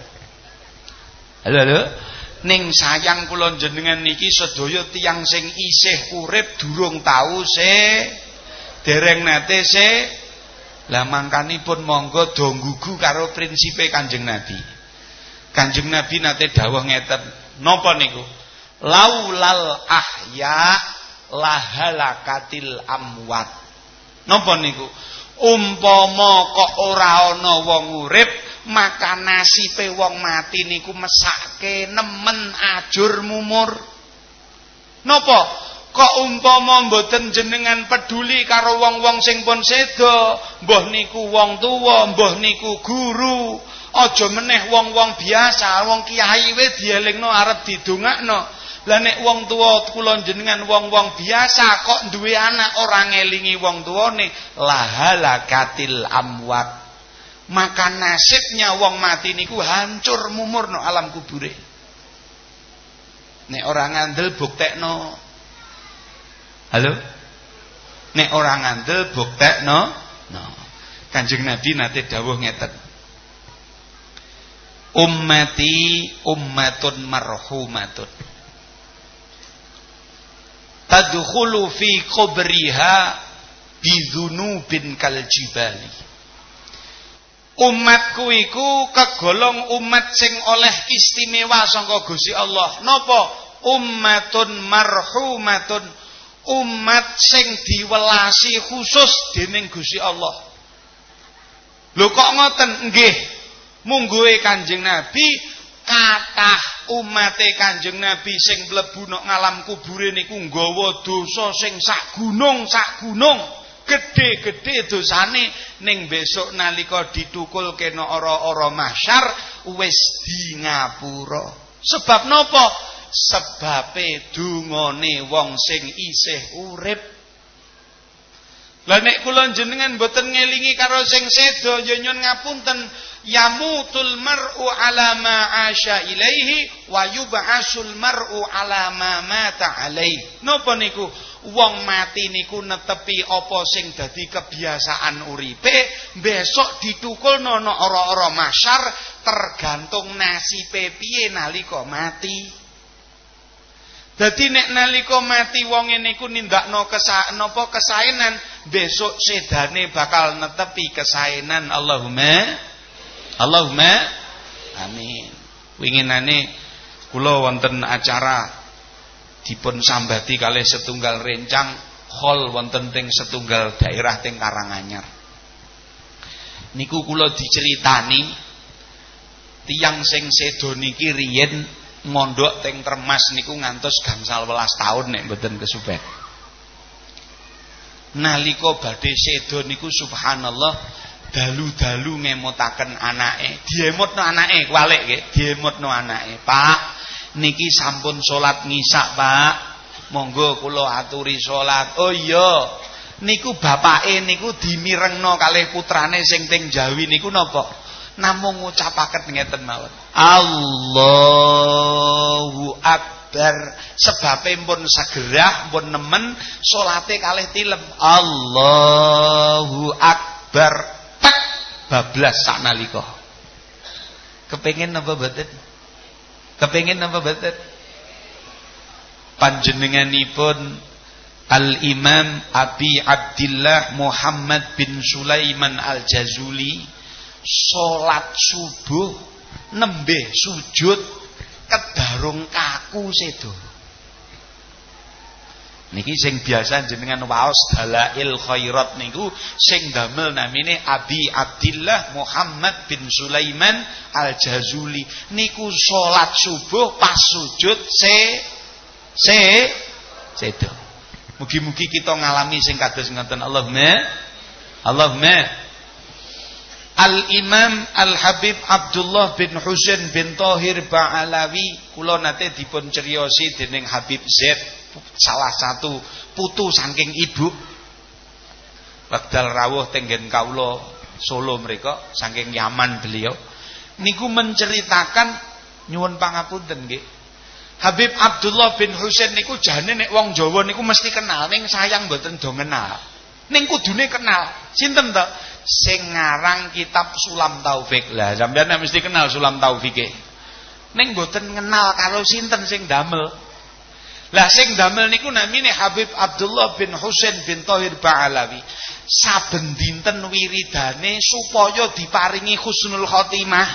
Halo halo. Ning sayang kula jenengan niki sedaya tiyang sing isih urip durung tau se dereng nate se lah mangkanipun monggo do nggugu karo prinsipe Kanjeng Nabi. Kanjeng Nabi nate dawuh ngeten, napa niku? Laulal ahya lahalakatil amwat. Napa niku? Umpama kok ora ana wong urip, maka nasibe wong mati niku mesake nemen ajur mumur. Napa? Kok umpama mboten jenengan peduli karo wong-wong sing pun seda, mbah niku wong tuwa, mbah niku guru, aja meneh wong-wong biasa, wong kiai wae dielingno arep didongakno. Lah nek wong tuwa kula jenengan wong-wong biasa kok duwe anak ora ngelingi wong tuwane lahalakatil amwat. Maka nasibnya wong mati niku hancur mumur no alam kubure. Nek ora ngandel buktekno. Halo? Nek ora ngandel buktekno. No. Kanjeng Nabi nate dawuh ngeten. Ummati ummatun marhumatun tadkhulu fi qabriha bidzunubin kal jibali. Umatku iku kegolong umat sing oleh istimewa sangka Gusti Allah. Napa? Ummatun marhumatun. Umat sing diwelasi khusus dening Gusti Allah. Lho kok ngoten? Nggih. Mungguhe Kanjeng Nabi kathah umate Kanjeng Nabi sing mlebu nang ngalam kubure niku nggawa dosa sing sak gunung sak gunung. Gede-gede dosane. Ning besok nalika ditukul kena ora-ora mahsyar wis di ngapura. Sebab napa? Sebabe dungane wong sing isih urip lah nek kula jenengan boten ngelingi karo sing sedo ya nyun ngapunten yamutul mar'u ala ma asya ilaihi wa yub'asul mar'u ala ma mata alaihi. Napa niku? Wong mati niku netepi apa sing dadi kebiasaan uripe, besok ditukul nono ora-ora masyar tergantung nasibe piye nalika mati. Dadi nek nalika mati wong niku nindakno kesa napa kesaenan, besok sedane bakal netepi kesaenan. Allahumma Allahumma amin. Winginane kula wonten acara dipun sambati kalih setunggal rencang hall wonten teng setunggal daerah teng Karanganyar. Niku kula diceritani tiang sing sedo niki riyen mondok teng Termas niku ngantos gangsal welas tahun nek mboten kesupet. Nalika badhe sedo niku subhanallah dalu-dalu ngemutaken anake. Diemutno anake, walik nggih, diemutno anake. Pak, niki sampun salat ngisak, Pak. Monggo kula aturi salat. Oh iya. Niku bapake niku dimirengno kalih putrane sing teng Jawi niku napa? Namung ngucapaken ngeten mawon. Allahu Akbar. Sebabe pun segerah, pun nemen salate kalih tilem. Allahu Akbar. Tak bablas saknalika. Kepengin napa mboten? Kepengin napa mboten? Panjenenganipun Al-Imam Abi Abdullah Muhammad bin Sulaiman Al-Jazuli salat subuh nembe sujud kedarung kaku sedo. Niki sing biasa jenengan waos dalail khairat niku sing damel namine Abi Abdillah Muhammad bin Sulaiman Al-Jazuli. Niku salat subuh pas sujud se se sedo. Mugi-mugi kita ngalami sing kados ngoten. Allahumma Allahumma Al-Imam Al-Habib Abdullah bin Husain bin Tohir Ba'alawi. Kula nate dipun ceriosi dening Habib Z salah satu putu saking ibu. Wekdal rawuh tenggen kawula Solo mereka saking Yaman beliau. Niku menceritakan nyuwun pangapunten nggih. Habib Abdullah bin Husain niku jane nek wong Jawa niku mesti kenal ning sayang mboten do kenal ning kudune kenal sinten to sing ngarang kitab Sulam Taufik. Lah sampeyan mesti kenal Sulam Taufik. Ning mboten kenal karo sinten sing damel. Lah sing damel niku namine Habib Abdullah bin Husain bin Thahir Ba'alawi. Saben dinten wiridane supaya diparingi husnul khotimah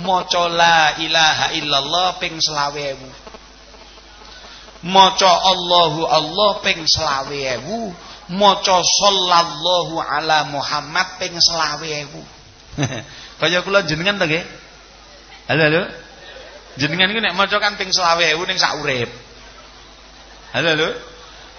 maca la ilaha illallah ping 20.000. Maca Allahu Allah ping 20.000 maca sallallahu ala Muhammad ping 20.000. Kaya kula jenengan to nggih? Halo halo. Jenengan iku nek maca kan ping 20.000 ning sak urip. Halo halo.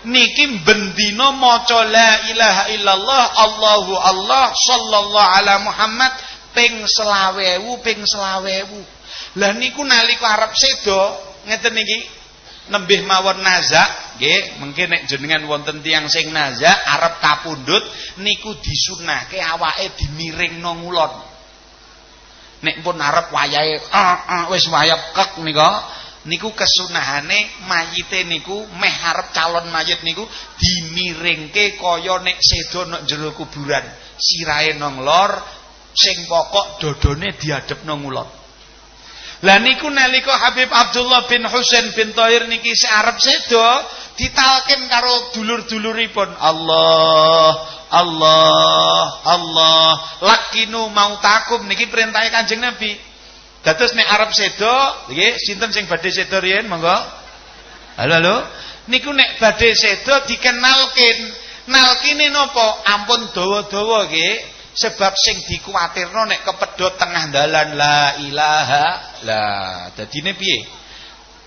Niki bendina maca la ilaha illallah Allahu Allah sallallahu ala Muhammad ping 20.000 ping 20.000. Lah niku nalika arep sedo ngeten niki nembih mawon nazak nggih mungkin nek jenengan wonten tiyang sing nazak arep kapundhut niku disunahke awake dimiringno ngulon. Nek pun arep wayahe uh, uh, wis wayah kek nika niku kesunahane mayite niku meh arep calon mayit niku dimiringke kaya nek sedo nek jero kuburan. Sirahe nang lor sing pokok dodone diadepno ngulon lah niku nalika Habib Abdullah bin Husain bin Tahir niki arep sedo ditalken karo dulur-duluripun Allah Allah Allah lakinu mautakum niki perintah Kanjeng Nabi. Dados nek arep sedo nggih sinten sing badhe sedo riyen monggo. Halo halo. Niku nek badhe sedo dikenalkin. Nalkine napa? Ampun dawa-dawa nggih. Sebab sing dikuatirno nek kepedhot tengah dalan la ilaha lah. Dadine piye?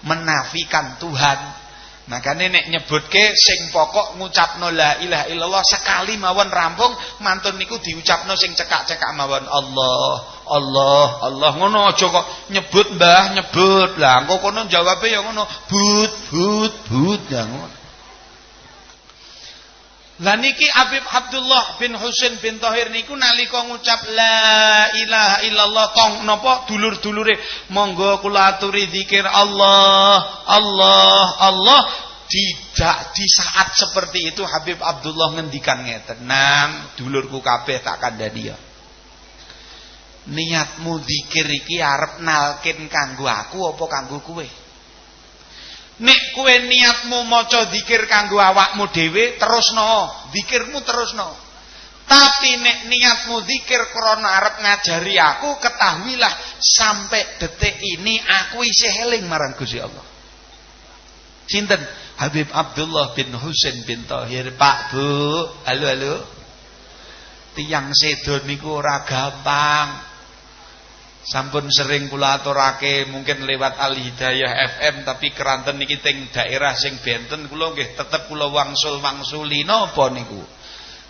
Menafikan Tuhan. Makanya nek nyebutke sing pokok ngucapno la ilaha illallah sekali mawon rampung mantun niku diucapno sing cekak-cekak mawon Allah Allah Allah ngono aja kok nyebut Mbah nyebut lah engko kono jawabe ya ngono but but but ya ngono lah niki Habib Abdullah bin Husain bin Tahir niku nalika ngucap la ilaha illallah tong napa? Dulur-dulure monggo kula aturi zikir Allah Allah Allah. Tidak di saat seperti itu Habib Abdullah ngendikan ngeten. Nang dulurku kabeh tak kandhani ya. Niatmu zikir iki arep nalkin kanggo aku apa kanggo kowe Nek kue niatmu maca zikir kanggo awakmu dhewe terusno, zikirmu terusno. Tapi nek niatmu zikir krana arep ngajari aku, ketahuilah sampai detik ini aku isih eling marang Gusti Allah. Sinten? Habib Abdullah bin Husain bin Tahir. Pak, Bu. Halo, halo. Tiang sedo niku ora gampang. Sampun sering kula aturake mungkin lewat Al Hidayah FM tapi keranten niki teng daerah sing benten kula nggih tetep kula wangsul-wangsuli napa niku.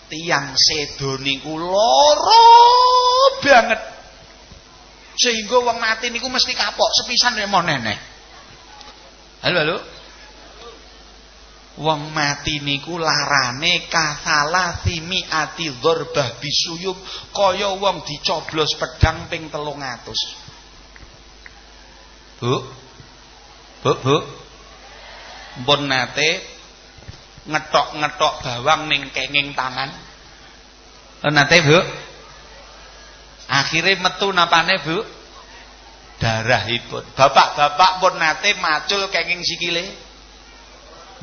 Tiang sedo niku loro banget. Sehingga wong mati niku mesti kapok sepisan mau nenek. Halo halo. Wong mati niku larane kasala simi ati dzarbah bisuyub kaya wong dicoblos pedang ping 300. Bu. Bu, Bu. Mpun nate ngetok-ngetok bawang ning kenging tangan. Nate, Bu. Akhirnya metu napane, Bu? Darahipun. Bapak-bapak pun nate macul kenging sikile.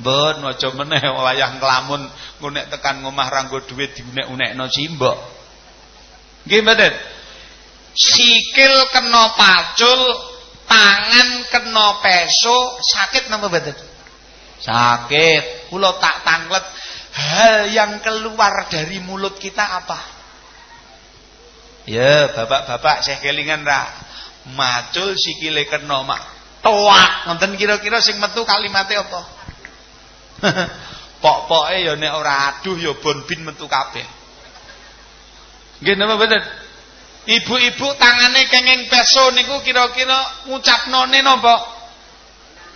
Ben aja meneh wayah nglamun ngunek tekan ngomah ranggo dhuwit diunek-unekno simbok. Nggih mboten? Sikil kena pacul, tangan kena peso, sakit napa mboten? Sakit. Kula tak tanglet hal yang keluar dari mulut kita apa? Ya, bapak-bapak saya kelingan ra. Macul sikile kena mak toak. Nonton kira-kira sing metu kalimatnya apa? Pok-poke ya nek ora aduh ya bonbin metu kabeh. Nggih napa mboten? Ibu-ibu tangane kenging peso niku kira-kira ngucapnone napa?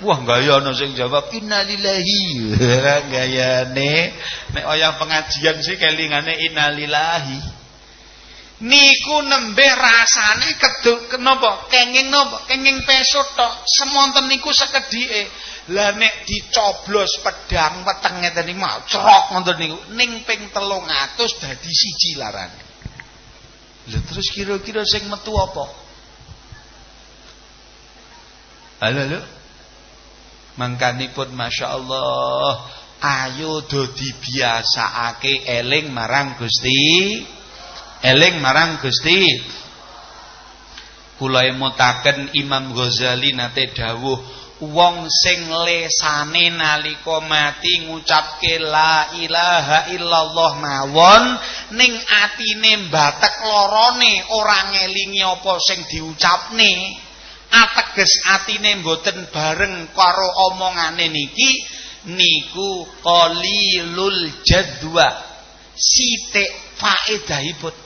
Wah gaya ana sing jawab innalillahi. Gayane nek wayah pengajian sih kelingane innalillahi. Niku nembe rasane keduk kenapa? Kenging napa? Kenging peso tok. Semonten niku sekedhike. Lah nek dicoblos pedang weteng ngeten mau cerok ngoten niku ning ping 300 dadi siji larane. Lah terus kira-kira sing metu apa? Halo halo. Mangkanipun Masya Allah Ayo do dibiasaake eling marang Gusti Eling marang Gusti Kula emutaken Imam Ghazali nate dawuh wong sing lesane nalika mati ngucapke la ilaha illallah mawon ning atine batek lorone ora ngelingi apa sing diucapne. Ateges atine mboten bareng karo omongane niki niku qalilul jadwa. Sithik faedahipun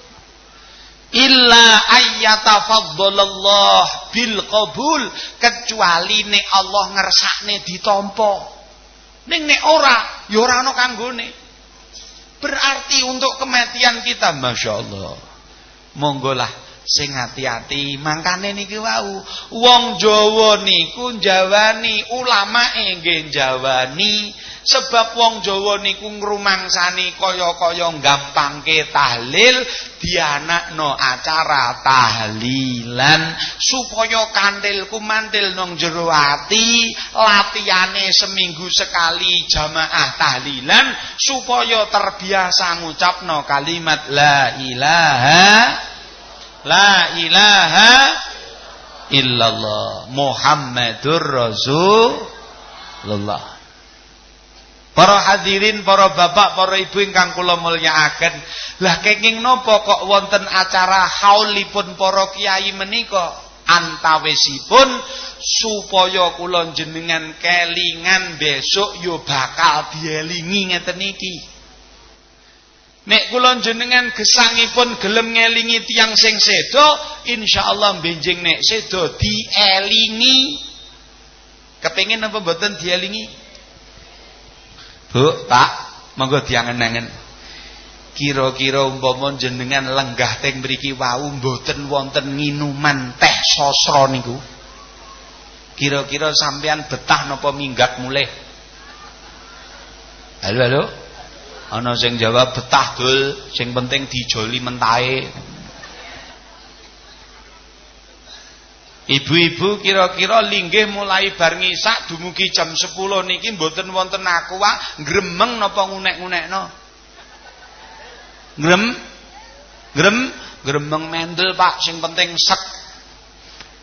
illa ayyatafaddalallah bil qabul. Kecuali nek Allah ngersakne ditampa ning nek ora ya ora ana kanggone. Berarti untuk kematian kita masyaallah monggo lah sing hati-hati. Mangkane niki wau. Wong Jawa niku jawani ulamae nggih jawani Sebab wong Jawa niku ngrumangsani kaya-kaya gampangke tahlil dianakno acara tahlilan supaya kandilku mantil nang jero ati latihane seminggu sekali jamaah tahlilan supaya terbiasa ngucapno kalimat la ilaha la ilaha illallah Muhammadur Rasulullah Para hadirin, para bapak, para ibu ingkang kula mulyakaken. Lah kenging napa kok wonten acara haulipun para kiai menika? Antawisipun supaya kula jenengan kelingan besok yo bakal dielingi ngeten iki. Nek kula jenengan gesangipun gelem ngelingi tiang sing sedo, insyaallah benjing nek sedo dielingi. Kepengin apa mboten dielingi? Bu, Pak, monggo diangen-angen. Kira-kira umpama jenengan lenggah teng mriki wau mboten wonten minuman teh sosro niku. Kira-kira sampean betah napa minggat mulih? Halo, halo. Ana sing jawab betah dul, sing penting dijoli mentahe. Ibu-ibu kira-kira linggih mulai bar ngisak dumugi jam 10 niki mboten wonten aqua gremeng napa ngunek-ngunekno? Grem? Grem? Gremeng mendel Pak, sing penting sek.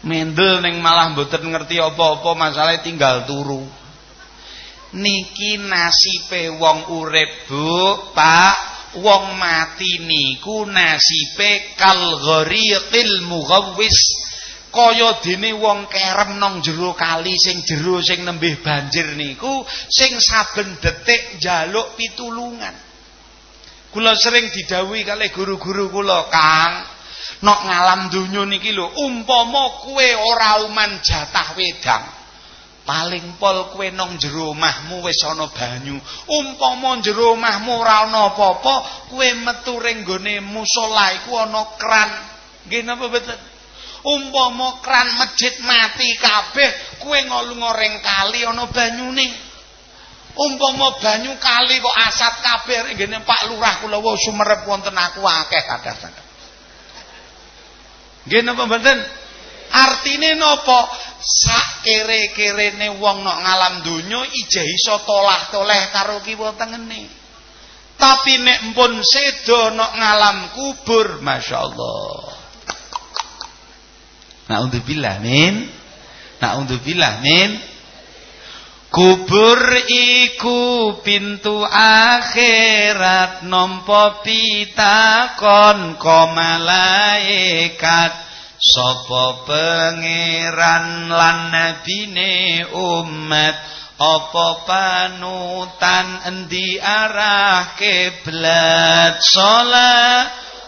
Mendel ning malah mboten ngerti apa-apa masalah tinggal turu. Niki nasibe wong urip, Bu, Pak. Wong mati niku nasibe kal ghariqil mughawwis kaya dene wong kerem nang jero kali sing jero sing nembih banjir niku sing saben detik njaluk pitulungan. Kula sering didhawuhi kalih guru-guru kula, Kang, nok ngalam donya niki lho, umpama kowe ora uman jatah wedang, paling pol kowe nang jero omahmu wis ana banyu. Umpama jero omahmu ora ana apa-apa, kowe metu ring gone musala iku ana kran. Nggih napa betul? Umpama kran masjid mati kabeh kowe ngolunga ring kali ana banyune umpama banyu kali kok asat kabeh ngene Pak Lurah kula wau sumerep wonten aku akeh kadang Nggih napa mboten? Artine napa? Sak kere-kerene wong nok ngalam donya ijeh iso tolah-toleh karo kiwa tengene. Tapi nek mpun sedo nok ngalam kubur, masyaallah. Naudzubillah min. Naudzubillah min. Kubur iku pintu akhirat nampa pitakon ka malaikat sapa pangeran lan nabine umat apa panutan endi arah kiblat salat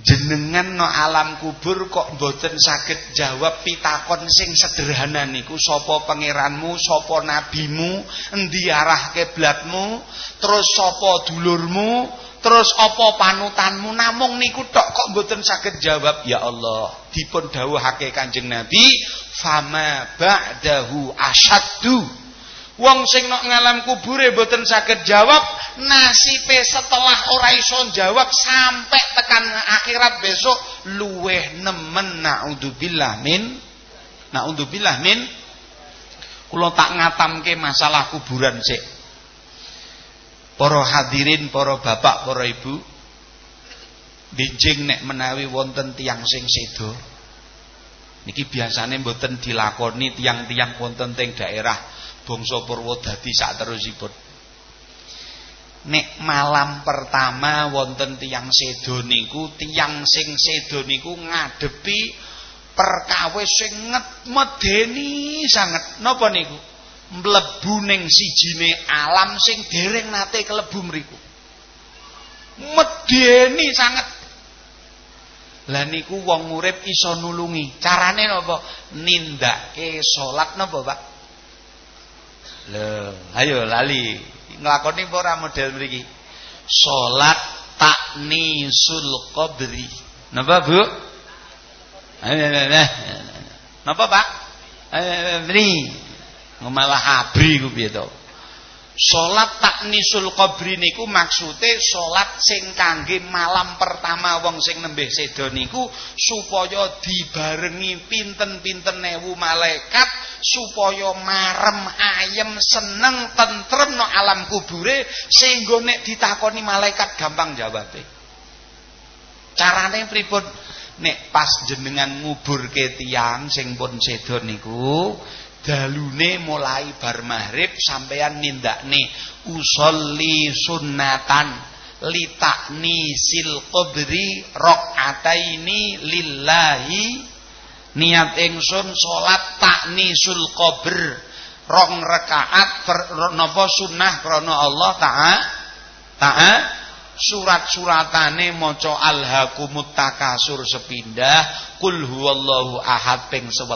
jenengan no alam kubur kok mboten saged jawab pitakon sing sederhana niku. Sapa pangeranmu sapa nabimu endi arah kiblatmu terus sapa dulurmu terus apa panutanmu. Namung niku tok kok mboten saged jawab. Ya Allah dipun dawuhake Kanjeng Nabi fama ba'dahu asyaddu Wong sing nok ngalam kubure mboten saged jawab, nasibe setelah ora iso jawab sampai tekan akhirat besok luweh nemen naudzubillah min naudzubillah min kula tak ngatamke masalah kuburan sik. Para hadirin, para bapak, para ibu, benjing nek menawi wonten tiang sing sedo. Niki biasane mboten dilakoni tiang-tiang wonten teng daerah bangsa Purwodadi sak terusipun. Nek malam pertama wonten tiang sedo niku, tiang sing sedo niku ngadepi perkawis sing medeni sanget. Napa niku? Mlebu ning sijine alam sing dereng nate kelebu mriku. Medeni sanget. Lah niku wong urip iso nulungi. Carane napa? Nindake salat napa, Pak? Lho, ayo lali. Nglakoni apa ora model mriki? Salat taknisul qabri. Napa, Bu? Napa, Pak? Mriki. Malah abri ku piye to? Salat taknisul qabri niku maksude salat sing kangge malam pertama wong sing nembih sedo niku supaya dibarengi pinten-pinten ewu malaikat supaya marem ayem seneng tentrem no alam kubure sehingga nek ditakoni malaikat gampang jawabe. Carane pripun? Nek pas jenengan nguburke tiyang sing pun sedo niku dalune mulai bar maghrib sampean nindakne usolli sunnatan litakni sil qabri rakaataini lillahi. Niat ingsun salat taknisul qabr rong rakaat napa sunnah krana Allah taala taala surat-suratane maca alhaqumut takasur sepindah kul huwallahu ahad ping 11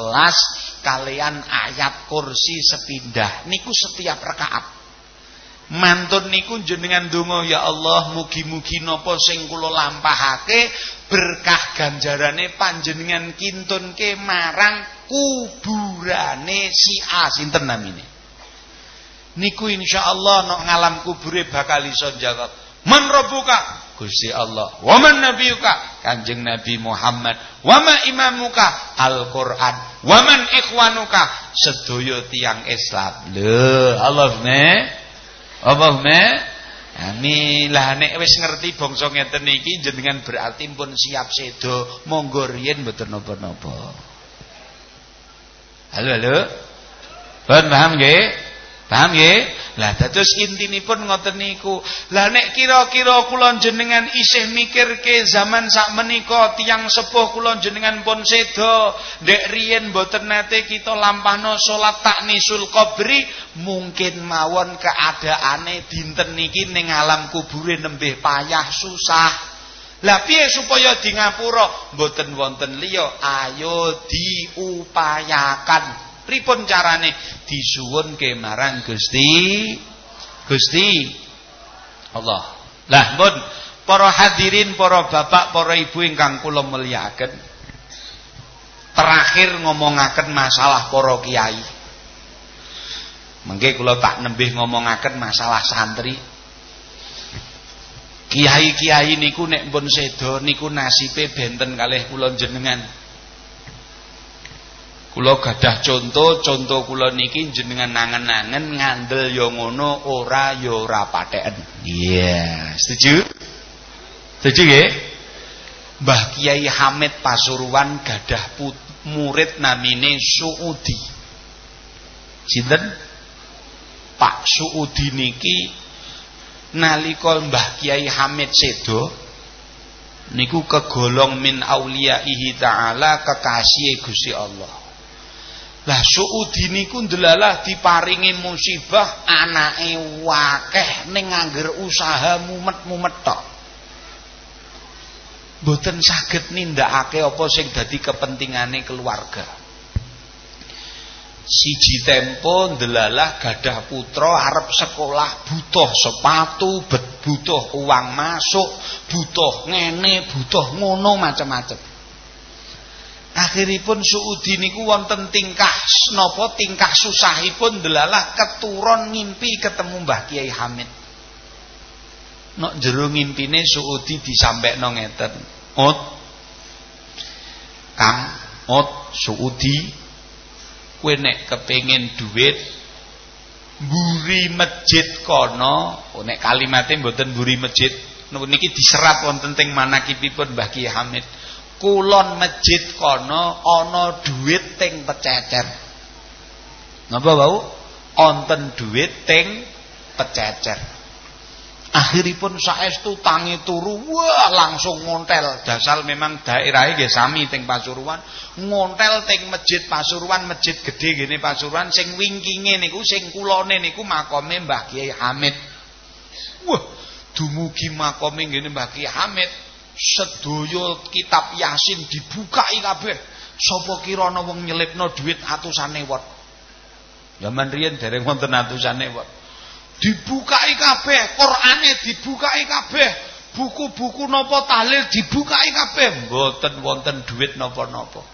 kalian ayat kursi sepindah niku setiap rakaat Mantun niku jenengan donga ya Allah mugi-mugi napa sing kula lampahake berkah ganjarane panjenengan kintunke marang kuburane si A sinten namine. Niku insyaallah nek ngalam kubure bakal iso jawab. Man? Gusti Allah. Wa man nabiyuka? Kanjeng Nabi Muhammad. Wa ma imamuka? Al-Qur'an. Wa man ikhwanuka? Sedaya tiang Islam. Lho, Allahumma Allahumma Amin. Lah nek wis ngerti bangsa ngeten iki jenengan berarti pun siap sedo, monggo riyen mboten napa-napa. Halo, halo. Pun paham nggih? Paham nggih? Lah dados intinipun ngoten niku. Lah nek kira-kira kula jenengan isih mikirke zaman sak menika tiyang sepuh kula jenengan pun seda, ndek riyen mboten nate kita lampahno salat taknisul qabri, mungkin mawon keadaane dinten niki ning alam kubure nembih payah susah. Lah piye supaya di ngapura mboten wonten liya ayo diupayakan Pripun carane disuwunke marang Gusti Gusti Allah. Lah pun para hadirin, para bapak, para ibu ingkang kula mulyakaken. Terakhir ngomongaken masalah para kiai. Mengke kula tak nembih ngomongaken masalah santri. Kiai-kiai niku nek pun sedo niku nasibe benten kalih kula jenengan. Kula gadah contoh, contoh kula niki jenengan nangen-nangen ngandel ya ngono, ora ya ora patheken. Iya, yeah. setuju? Setuju nggih? Mbah Kiai Hamid Pasuruan gadah put, murid namine Suudi. Sinten? Pak Suudi niki nalika Mbah Kiai Hamid sedo niku kegolong min auliyaihi ta'ala kekasih Gusti Allah. Lah Suudi niku ndelalah diparingi musibah anake wakeh ning usaha mumet-mumet tok. Mboten saged nindakake apa sing dadi kepentingane keluarga. Siji tempo ndelalah gadah putra arep sekolah butuh sepatu, butuh uang masuk, butuh ngene, butuh ngono macam-macam. Akhiripun Suudi niku wonten tingkah napa tingkah susahipun delalah keturun ngimpi ketemu Mbah Kiai Hamid. Nok jero ngimpine Suudi disampekno ngeten. Ot Kang, ot Suudi kowe nek kepengin duit mburi masjid kono, oh, nek kalimate mboten mburi masjid, niki diserat wonten teng manakipipun Mbah Kiai Hamid kulon masjid kono ana duit teng pececer. Napa wau? Onten duit teng pececer. Akhiripun saestu tangi turu, wah langsung ngontel. Dasal memang daerahnya nggih sami teng Pasuruan, ngontel teng masjid Pasuruan, masjid gede gini Pasuruan sing wingkinge niku sing kulone niku makome Mbah Kiai Hamid. Wah, dumugi makome ngene Mbah Kiai Hamid sedaya kitab Yasin dibukai kabeh. Sapa kira ana wong nyelipno dhuwit atusane wot. Zaman riyen dereng wonten atusane wot. Dibukai kabeh, Qur'ane dibukai kabeh, buku-buku napa tahlil dibukai kabeh, mboten wonten dhuwit napa-napa.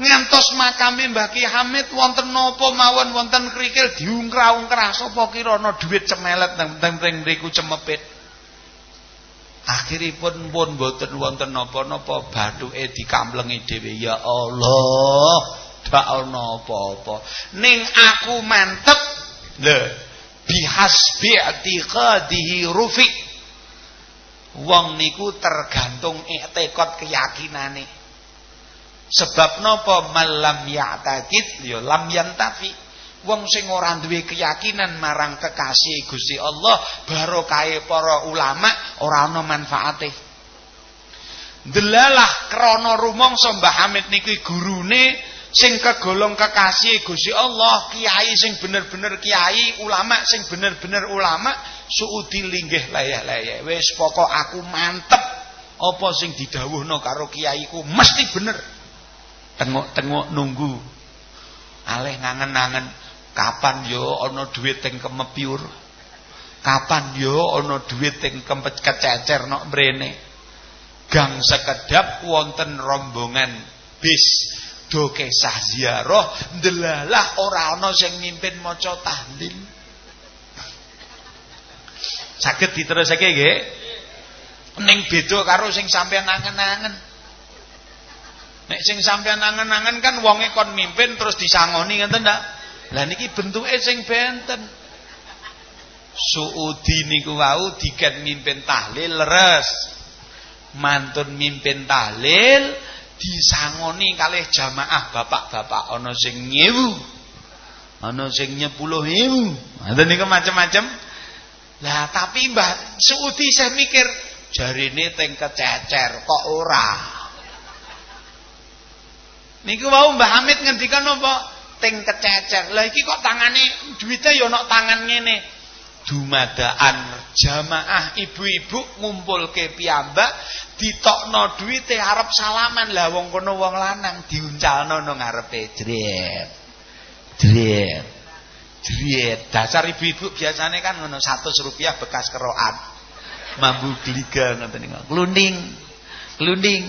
Ngantos makame Mbah Ki Hamid wonten napa mawon wonten krikil diungkrah-ungkrah sapa kira ana dhuwit cemelet teng teng mriku cemepit. Akhiripun pun boten wonten napa-napa bathuke dikamplengi dhewe. Ya Allah dak ana apa-apa. Ning aku mantep lho bihasbi i'tiqadihi rufi. Wong niku tergantung i'tiqad keyakinane. Sebab napa? Malam ya'taqid ya lam yantafi Wong sing ora duwe keyakinan marang kekasih Gusti Allah, barokahe para ulama ora ana manfaate. Delalah krana rumangsa Mbah Hamid niki gurune sing kegolong kekasih Gusti Allah, kiai sing bener-bener kiai, ulama sing bener-bener ulama, suudi linggih layah-layah. Wis pokok aku mantep apa sing didhawuhno karo kiaiku mesti bener. Tengok-tengok nunggu. Aleh ngangen-ngangen Kapan yo ana dhuwit teng kemepiur? Kapan yo ana dhuwit ing kececer nok mrene. Gang sekedap wonten rombongan bis do kesah ziarah ndelalah ora ana sing mimpin maca tahlil. Saged diterusake nggih? Ning beda karo sing sampean angen-angen. Nek sing sampean angen-angen kan wonge kon mimpin terus disangoni ngoten ndak? Lah niki bentuke sing benten. Suudi niku wau diket mimpin tahlil leres. Mantun mimpin tahlil disangoni kalih jamaah bapak-bapak ana sing nyewu. Ana sing 10.000. Ngoten niku macam-macam. Lah tapi Mbah Suudi saya mikir jarine teng kececer kok ora. Niku wau Mbah Hamid ngendikan napa? Teng kececer. Lah iki kok tangane duwite ya ana tangan ngene. Dumadaan jamaah ibu-ibu ngumpul ke piyambak ditokno duwite arep salaman. Lah wong kono wong lanang diuncalno nang ngarepe. Jret. Jret. Jret. Dasar ibu-ibu biasanya kan ngono 100 rupiah bekas keroan mambu gliga ngoten niku. Klunding klunding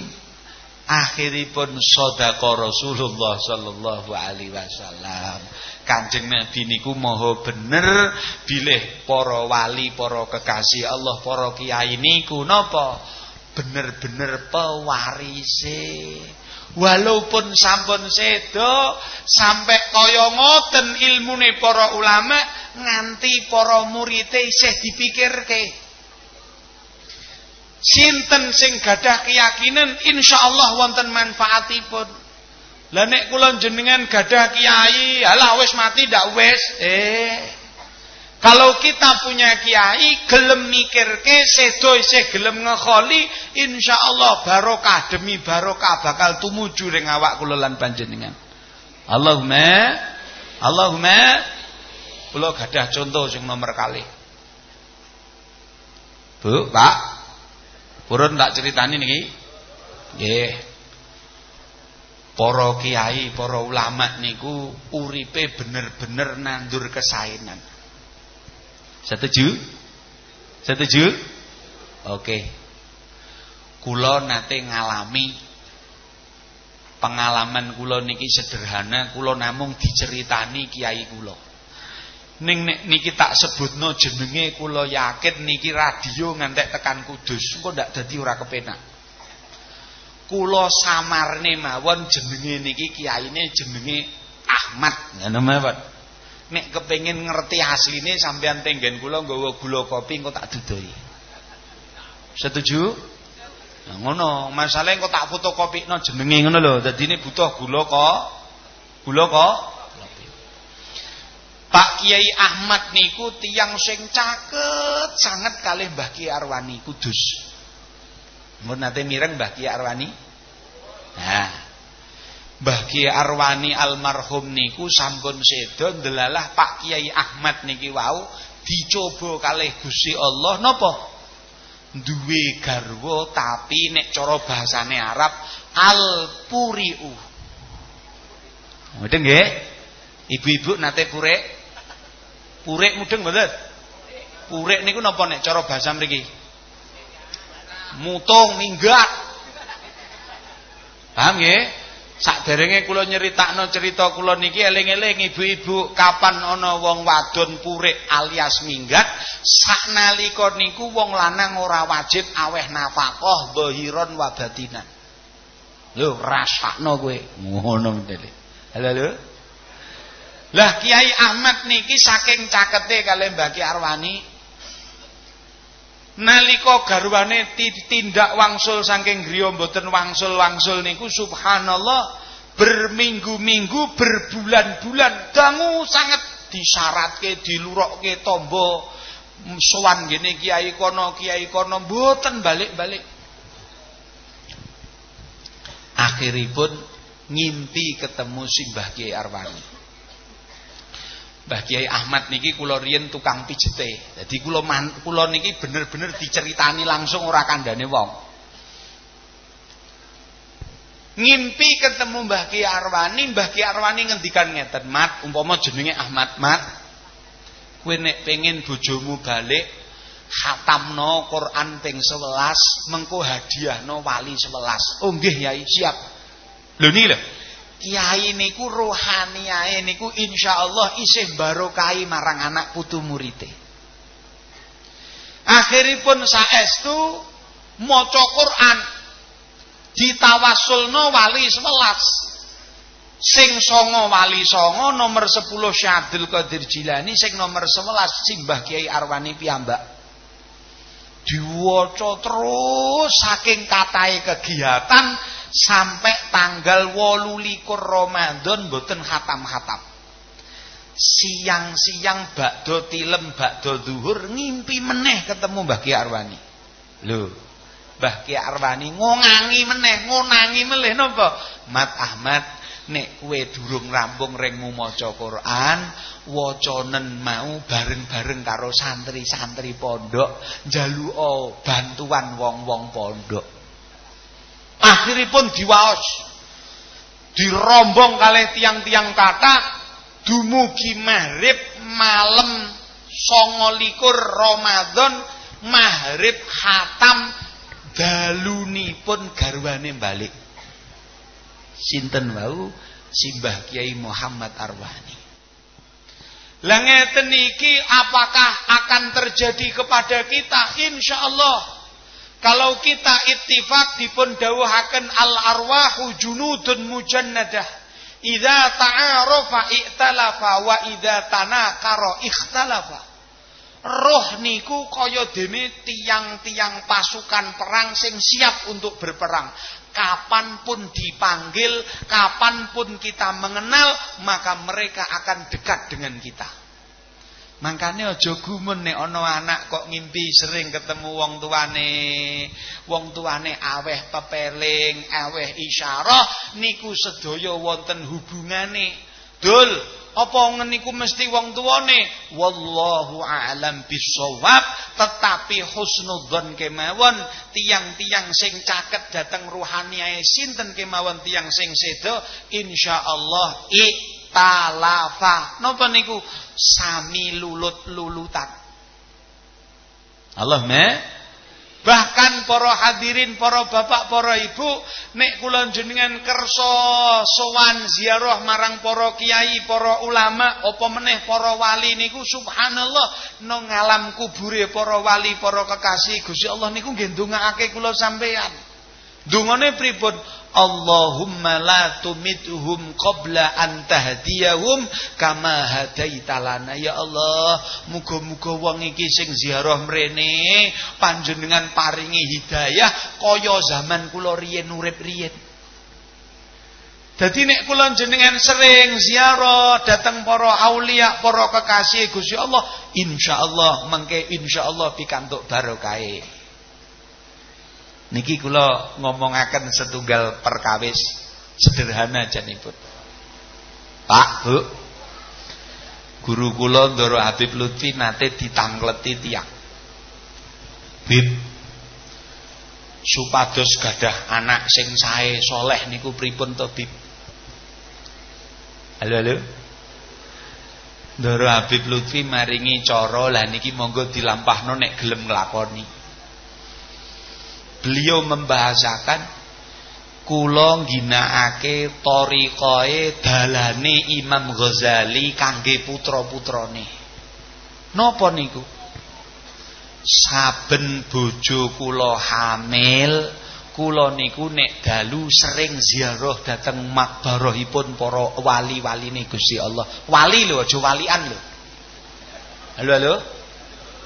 akhiripun sedekah Rasulullah sallallahu alaihi wasallam Kanjeng Nabi niku maha bener bilih para wali, para kekasih Allah, para kiai niku napa? Bener-bener pewarise. Walaupun sampun sedo sampai kaya ngoten ilmune para ulama nganti para murid isih dipikirke. Sinten sing gadah keyakinan insyaallah wonten manfaatipun. Lah nek kula jenengan gadah kiai, alah wis mati ndak wis. Eh. Kalau kita punya kiai gelem mikirke sedo isih gelem ngekholi, insyaallah barokah demi barokah bakal tumuju ring awak kula lan panjenengan. Allahumma Allahumma kula gadah contoh sing nomor kali. Bu, Pak. Purun tak ceritani niki. Nggih para kiai, para ulama niku uripe bener-bener nandur kesainan. Setuju? Setuju? Oke. Kula nate ngalami pengalaman kula niki sederhana, kula namung diceritani kiai kula. Ning nek niki tak sebutno jenenge kula yakin niki radio ngantek tekan Kudus, engko ndak dadi ora kepenak. Kula samarne mawon jenenge niki kiyaine jenenge Ahmad. Ngono mawon. Nek kepengin ngerti asline sampean tenggen kula nggawa gula kopi engko tak dudoi setuju? Nah, ngono. Masalah engko tak fotokopikno jenenge ngono lho. Ini butuh gula kok gula kok Pak Kiai Ahmad niku tiang sing caket sangat kalih Mbah Kiai Arwani Kudus. Mun nate mireng Mbah Ki Arwani. Nah. Mbah Ki Arwani almarhum niku sampun sedo ndelalah Pak Kiai Ahmad niki wau dicoba kalih Gusti Allah napa? Duwe garwa tapi nek cara bahasane Arab al-puriu. Mudeng nggih? Ibu-ibu nate purek? Purek mudeng mboten? Purek niku napa nek cara bahasa mriki? mutung minggat. Paham nggih? Sakderenge kula nyeritakno cerita kula niki eling-eling ibu-ibu kapan ana wong wadon purik alias minggat saknalika niku wong lanang ora wajib aweh nafkah dhahiran wa batinan. Lho rasakno kowe. Ngono mendele. Halo lho. Lah Kiai Ahmad niki saking cakete kali Mbah Ki Arwani. Nalika garwane tindak wangsul saking griya mboten wangsul-wangsul niku subhanallah berminggu-minggu berbulan-bulan dangu sangat disyaratke dilurokke tombo sowan gene kiai kono kiai kono mboten balik-balik. Akhiripun ngimpi ketemu si Mbah Kiai Arwani Mbah Kiai Ahmad niki kula riyen tukang pijete. Dadi kula kula niki bener-bener diceritani langsung ora kandhane wong. Ngimpi ketemu Mbah Kiai Arwani, Mbah Kiai Arwani ngendikan ngeten, "Mat, umpama jenenge Ahmad, Mat. Kowe nek pengen bojomu balik khatamno Quran ping 11 mengko hadiahno wali 11. Oh nggih Yai, siap. Lho niki lho. Kiai niku rohaniae niku insyaallah isih barokai marang anak putu murite. Akhiripun saestu maca Quran. Ditawasulno wali 11 sing songo wali songo nomor 10 Syabdul Qadir Jilani sing nomor 11 Simbah Kiai Arwani piyambak. Diwaca terus saking katai kegiatan sampai tanggal 28 Ramadan mboten khatam-khatam. Siang-siang bakdo tilem bakdo zuhur ngimpi meneh ketemu Mbah Kiai Arwani. Lho Mbah Kiai Arwani ngongangi meneh ngonangi meneh napa? Mat Ahmad nek kue durung rampung rengmu maca Quran wacanen mau bareng-bareng karo santri-santri pondok njaluka bantuan wong-wong pondok akhiripun diwaos dirombong kalih tiang-tiang kata dumugi maghrib malam likur Ramadan maghrib khatam dalunipun garwane balik sinten wau Simbah Kiai Muhammad Arwani. Lah ngeten apakah akan terjadi kepada kita? Insya Allah. Kalau kita ittifak dipun dawuhaken al arwahu junudun mujannadah. Idza ta'arafa i'talafa wa idza tanakara ikhtalafa. Roh niku kaya dene tiang-tiang pasukan perang sing siap untuk berperang kapan pun dipanggil, kapan pun kita mengenal, maka mereka akan dekat dengan kita. Makanya aja gumun nek ana anak kok ngimpi sering ketemu wong tuane. Wong tuane aweh pepeling, aweh isyarah niku sedaya wonten hubungane. Dul, apa ngeniku mesti wong tuane? Wallahu a'lam bisawab. Tetapi husnudzon kemawon tiang-tiang sing caket dateng ruhaniae sinten kemawon tiang sing sedo insyaallah iktalafa. Napa niku sami lulut-lulutan. Allah me Bahkan para hadirin, para bapak, para ibu, nek kula jenengan kersa sowan ziarah marang para kiai, para ulama, apa meneh para wali niku subhanallah nang alam kubure para wali, para kekasih Gusti Allah niku nggih ndongaake kula sampeyan. Dungane pripun? Allahumma la tumituhum qabla an tahdiyahum kama hadaitalana ya Allah muga-muga wong iki sing ziarah mrene panjenengan paringi hidayah kaya zaman kula riyen urip riyen Dadi nek kula jenengan sering ziarah datang para aulia, para kekasih Gusti Allah, insyaallah mengke insyaallah pikantuk barokah. Niki kula ngomongaken setunggal perkawis sederhana janipun. Pak, Bu. Guru kula Ndoro Habib Lutfi nate ditangkleti tiang. Bib supados gadah anak sing sae soleh niku pripun to Bib? Halo halo. Ndoro Habib Lutfi maringi cara lah niki monggo dilampahno nek gelem nglakoni beliau membahasakan kula ngginakake tariqae dalane Imam Ghazali kangge putra-putrane. Napa niku? Saben bojo kula hamil, kula niku nek dalu sering ziarah dhateng makbarahipun para wali-waline Gusti Allah. Wali lho aja walian lho. Halo halo.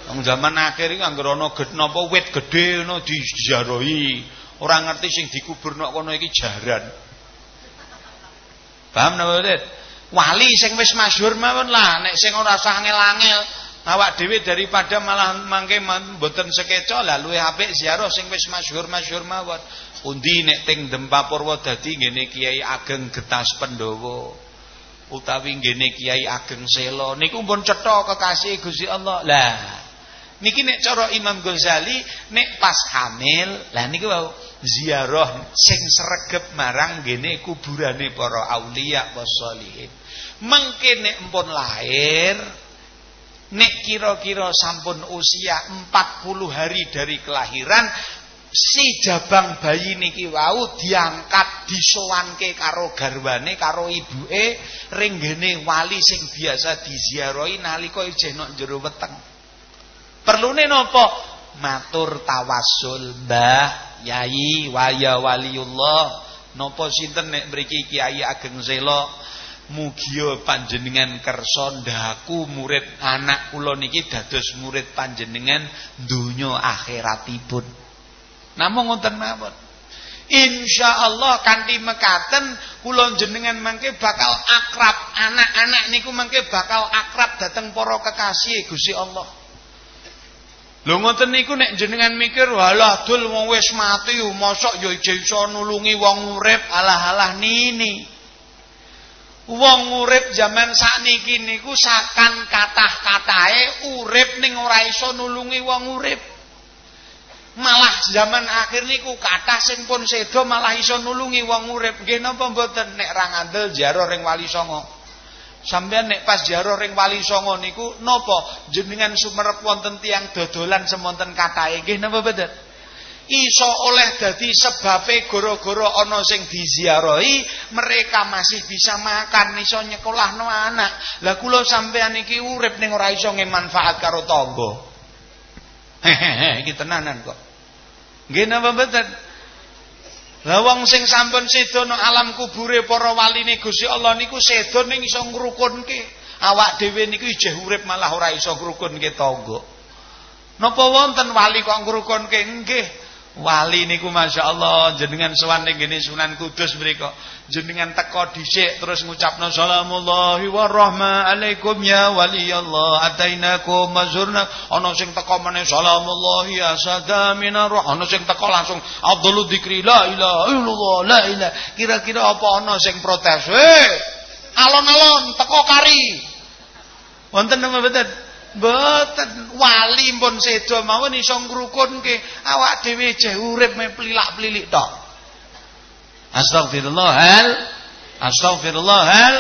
Wong zaman akhir iki anggere ana napa wit gedhe ngono diziarahi. Ora ngerti sing dikubur nok kono iki jaran. Paham napa Dit? Wali sing wis masyhur mawon lah, nek sing ora usah angel-angel. Awak dhewe daripada malah mangke mboten sekeca lah luwih apik ziarah sing wis masyhur-masyhur mawon. Undi nek teng Dempa Purwodadi ngene Kiai Ageng Getas Pendowo utawi ngene Kiai Ageng Selo niku pun cetha kekasih Gusti Allah. Lah Niki nek cara Imam Ghazali nek pas hamil, lah niki wau ziarah sing sregep marang gene kuburane para aulia wassalihin. Mengke nek empun lahir nek kira-kira sampun usia 40 hari dari kelahiran si jabang bayi niki wau diangkat disowanke karo garwane karo ibuke renggene wali sing biasa diziarahi nalika isih nok jero weteng. Perlune napa? Matur tawasul Mbah, Yai, waya waliullah. Napa sinten nek mriki Kiai Ageng Sela mugia panjenengan kersa ndaku murid anak kula niki dados murid panjenengan donya akhiratipun. Namung ngoten mawon. Insyaallah kanthi mekaten kula jenengan mangke bakal akrab, anak-anak niku mangke bakal akrab dateng para kekasih Gusti Allah. Lho ngoten niku nek jenengan mikir walah dul wong wis mati mosok ya iso nulungi wong urip alah-alah nini. Wong urip zaman sakniki niku sakan kathah-katahe urip ning ora iso nulungi wong urip. Malah zaman akhir niku kathah sing pun sedo malah iso nulungi wong urip. Nggih napa mboten nek ra ngandel jaro ring Wali Songo. Sampeyan nek pas jaro ring Wali Songo niku napa jenengan sumerep wonten tiyang dodolan semonten katahe. Nggih napa mboten? Iso oleh dadi sebabe gara-gara ana sing diziarahi, mereka masih bisa makan, iso nyekolahno anak. Lah kula sampeyan iki urip ning ora iso ngemanfaat karo tangga. Hehehe, iki tenanan kok. Nggih napa mboten? Lah wong sing sampun sedo nang alam kubure para waline Gusti Allah niku sedo ning iso ngrukunke. Awak dhewe niku ijeh urip malah ora iso ngrukunke tangga. Napa wonten wali kok ngrukunke? Nggih. Wali niku Masya Allah jenengan sowan ning gene Sunan Kudus mriku. Jenengan teko dhisik terus ngucapno salamullahi warahma alaikum ya wali Allah atainakum mazurna ana sing teko meneh salamullahi asada minar ana sing teko langsung Abdul dzikri la ilaha illallah la ilaha. Kira-kira apa ana sing protes? Eh alon-alon teko kari. Wonten napa mboten Mboten wali pun sedo mawon iso ngrukunke. Awak dhewe jeh urip me plilak-plilik tok. Astagfirullahal Astagfirullahal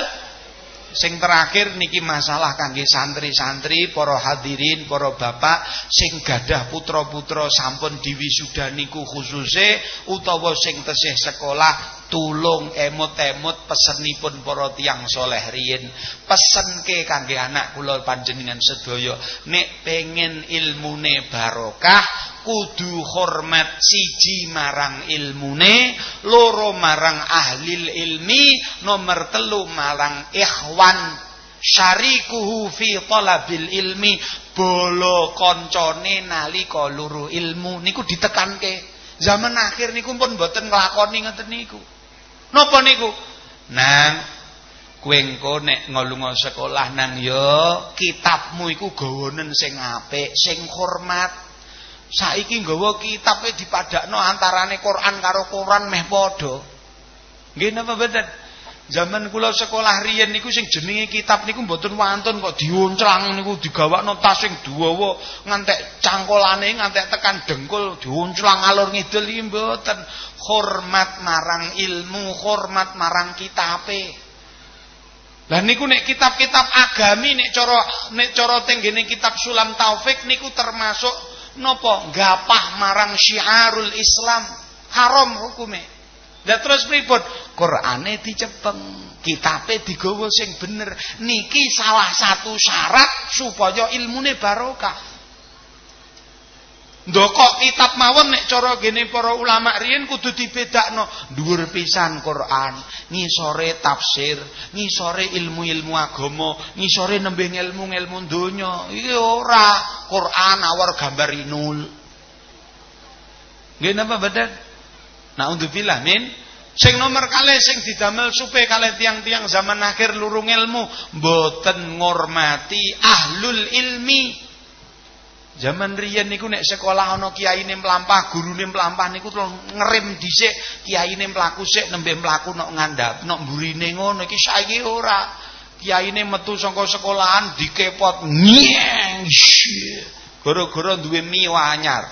Sing terakhir niki masalah kangge santri-santri, para hadirin, para bapak sing gadah putra-putra sampun diwisuda niku khususe utawa sing tesih sekolah tulung emot-emot pesenipun para tiyang soleh riyin pesenke kangge anak kula panjenengan sedaya nek pengen ilmune barokah kudu hormat siji marang ilmune loro marang ahli ilmi nomor telu marang ikhwan. Syarikuhu fi talabil ilmi bolo koncone nalika luru ilmu. Niku ditekanke. Zaman akhir niku pun mboten nglakoni ngoten niku napa niku nang kowe engko nek ngolunga sekolah nang yo kitabmu iku gawanen sing apik sing hormat Saiki nggawa kitabe dipadakno antarane Quran karo Quran meh padha. Nggih napa mboten? Zaman kula sekolah riyen niku sing jenenge kitab niku mboten wantun kok diunclang niku digawakno tas sing dawa ngantek cangkolane ngantek tekan dengkul diunclang alur ngidul iki mboten. Hormat marang ilmu, hormat marang kitabe. Lah niku nek kitab-kitab agami nek cara nek cara tenggene kitab Sulam Taufik niku termasuk nopo gapah marang syiarul Islam haram hukume dan terus pripun Qur'ane dicepeng kitabe digawa sing bener niki salah satu syarat supaya ilmune barokah Ndokok kitab mawon nek cara gene para ulama riyen kudu dibedakno dhuwur pisan Quran, ngisore tafsir, ngisore ilmu-ilmu agama, ngisore nembe ilmu-ilmu donya. Iki ora Quran awar gambar inul. Nggih badan? Untuk bilah min Sing nomor kalih sing didamel supe kalih tiang-tiang zaman akhir lurung ilmu mboten ngormati ahlul ilmi Zaman riyen niku nek sekolah ana kiyaine mlampah, gurune mlampah niku ngerem dhisik, kiyaine mlaku sik nembe mlaku nok ngandhap, nok mburine ngono iki saiki ora. Kiyaine metu saka sekolahan dikepot nyeng. Gara-gara duwe miwa anyar.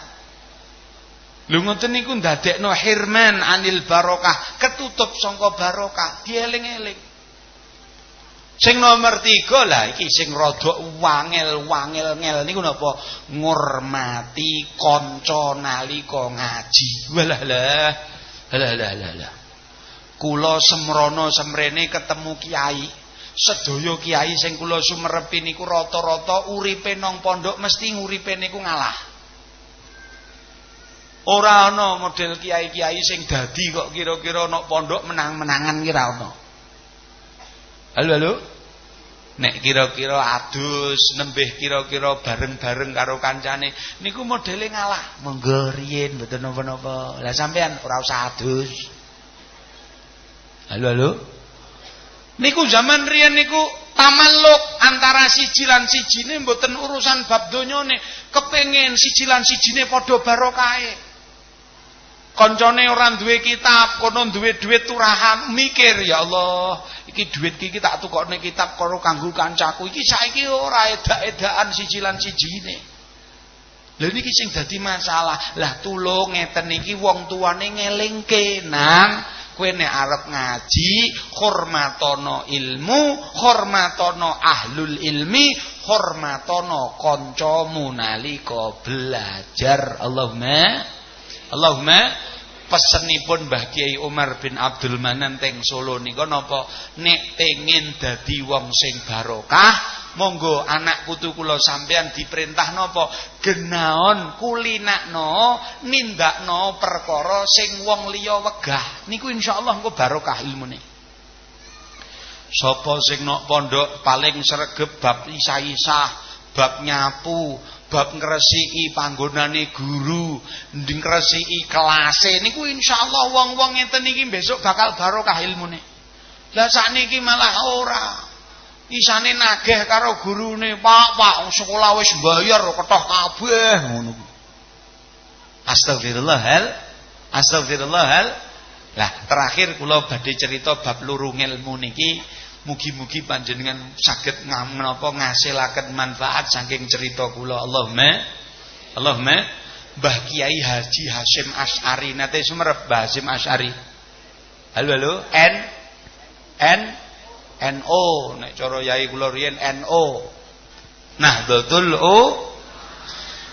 Lho ngoten niku ndadekno hirman anil barokah, ketutup saka barokah, dieling-eling. Sing nomor tiga lah iki sing rada wangel-wangel ngel niku napa ngurmati kanca nalika ngaji. Walah lah. Lah lah lah lah. Semrono semrene ketemu kiai. Sedaya kiai sing kula sumerepi niku rata-rata uripe pondok mesti nguripe niku ngalah. Ora ana model kiai-kiai sing dadi kok kira-kira ana pondok menang-menangan kira ana. Halo halo. Nek kira-kira adus, nembih kira-kira bareng-bareng karo kancane, niku modele ngalah. Monggo riyin mboten napa-napa. Lah sampean ora usah adus. Halo halo. Niku zaman riyen niku tamalluk antara siji lan sijine mboten urusan bab donyane, kepengin siji lan sijine padha barokahe. Koncone ora duwe kitab, kono duwe duit turahan, mikir ya Allah, iki duit iki tak tukokne kitab karo kanggo kancaku. Iki saiki ora edak-edakan siji lan sijine. Lha niki sing dadi masalah. Lah tulung ngeten iki wong tuane ngelingke, Nang. Kowe nek arep ngaji, hormatono ilmu, hormatono ahlul ilmi, hormatono kancamu nalika belajar. Allahumma Allahumma pesenipun Mbah Kiai Umar bin Abdul Manan teng Solo nika napa? Nek pengin dadi wong sing barokah monggo anak putu kula sampean diperintah napa? Genaon kulinakno nindakno perkara sing wong liya wegah. Niku insyaallah engko barokah ilmune. Sapa sing nok pondok paling sregep bab isah-isah bab nyapu bab ngresiki panggonane guru, ngresiki kelase niku insyaallah wong-wong ngeten iki besok bakal barokah ilmune. Lah sakniki malah ora. Isane nageh karo gurune, "Pak, Pak, sekolah wis bayar ketoh kabeh." ngono ku. Astagfirullah hal. Astagfirullah hal. Lah terakhir kula badhe cerita bab luru ilmu niki Mugi-mugi panjenengan saged menapa ngasilaken manfaat saking cerita kula. Allahumma Allahumma Mbah Kiai Haji Hasyim Asy'ari nate sumerep Mbah Hasyim Asy'ari. Halo halo N N NO nek cara yai kula riyen. Nah, betul O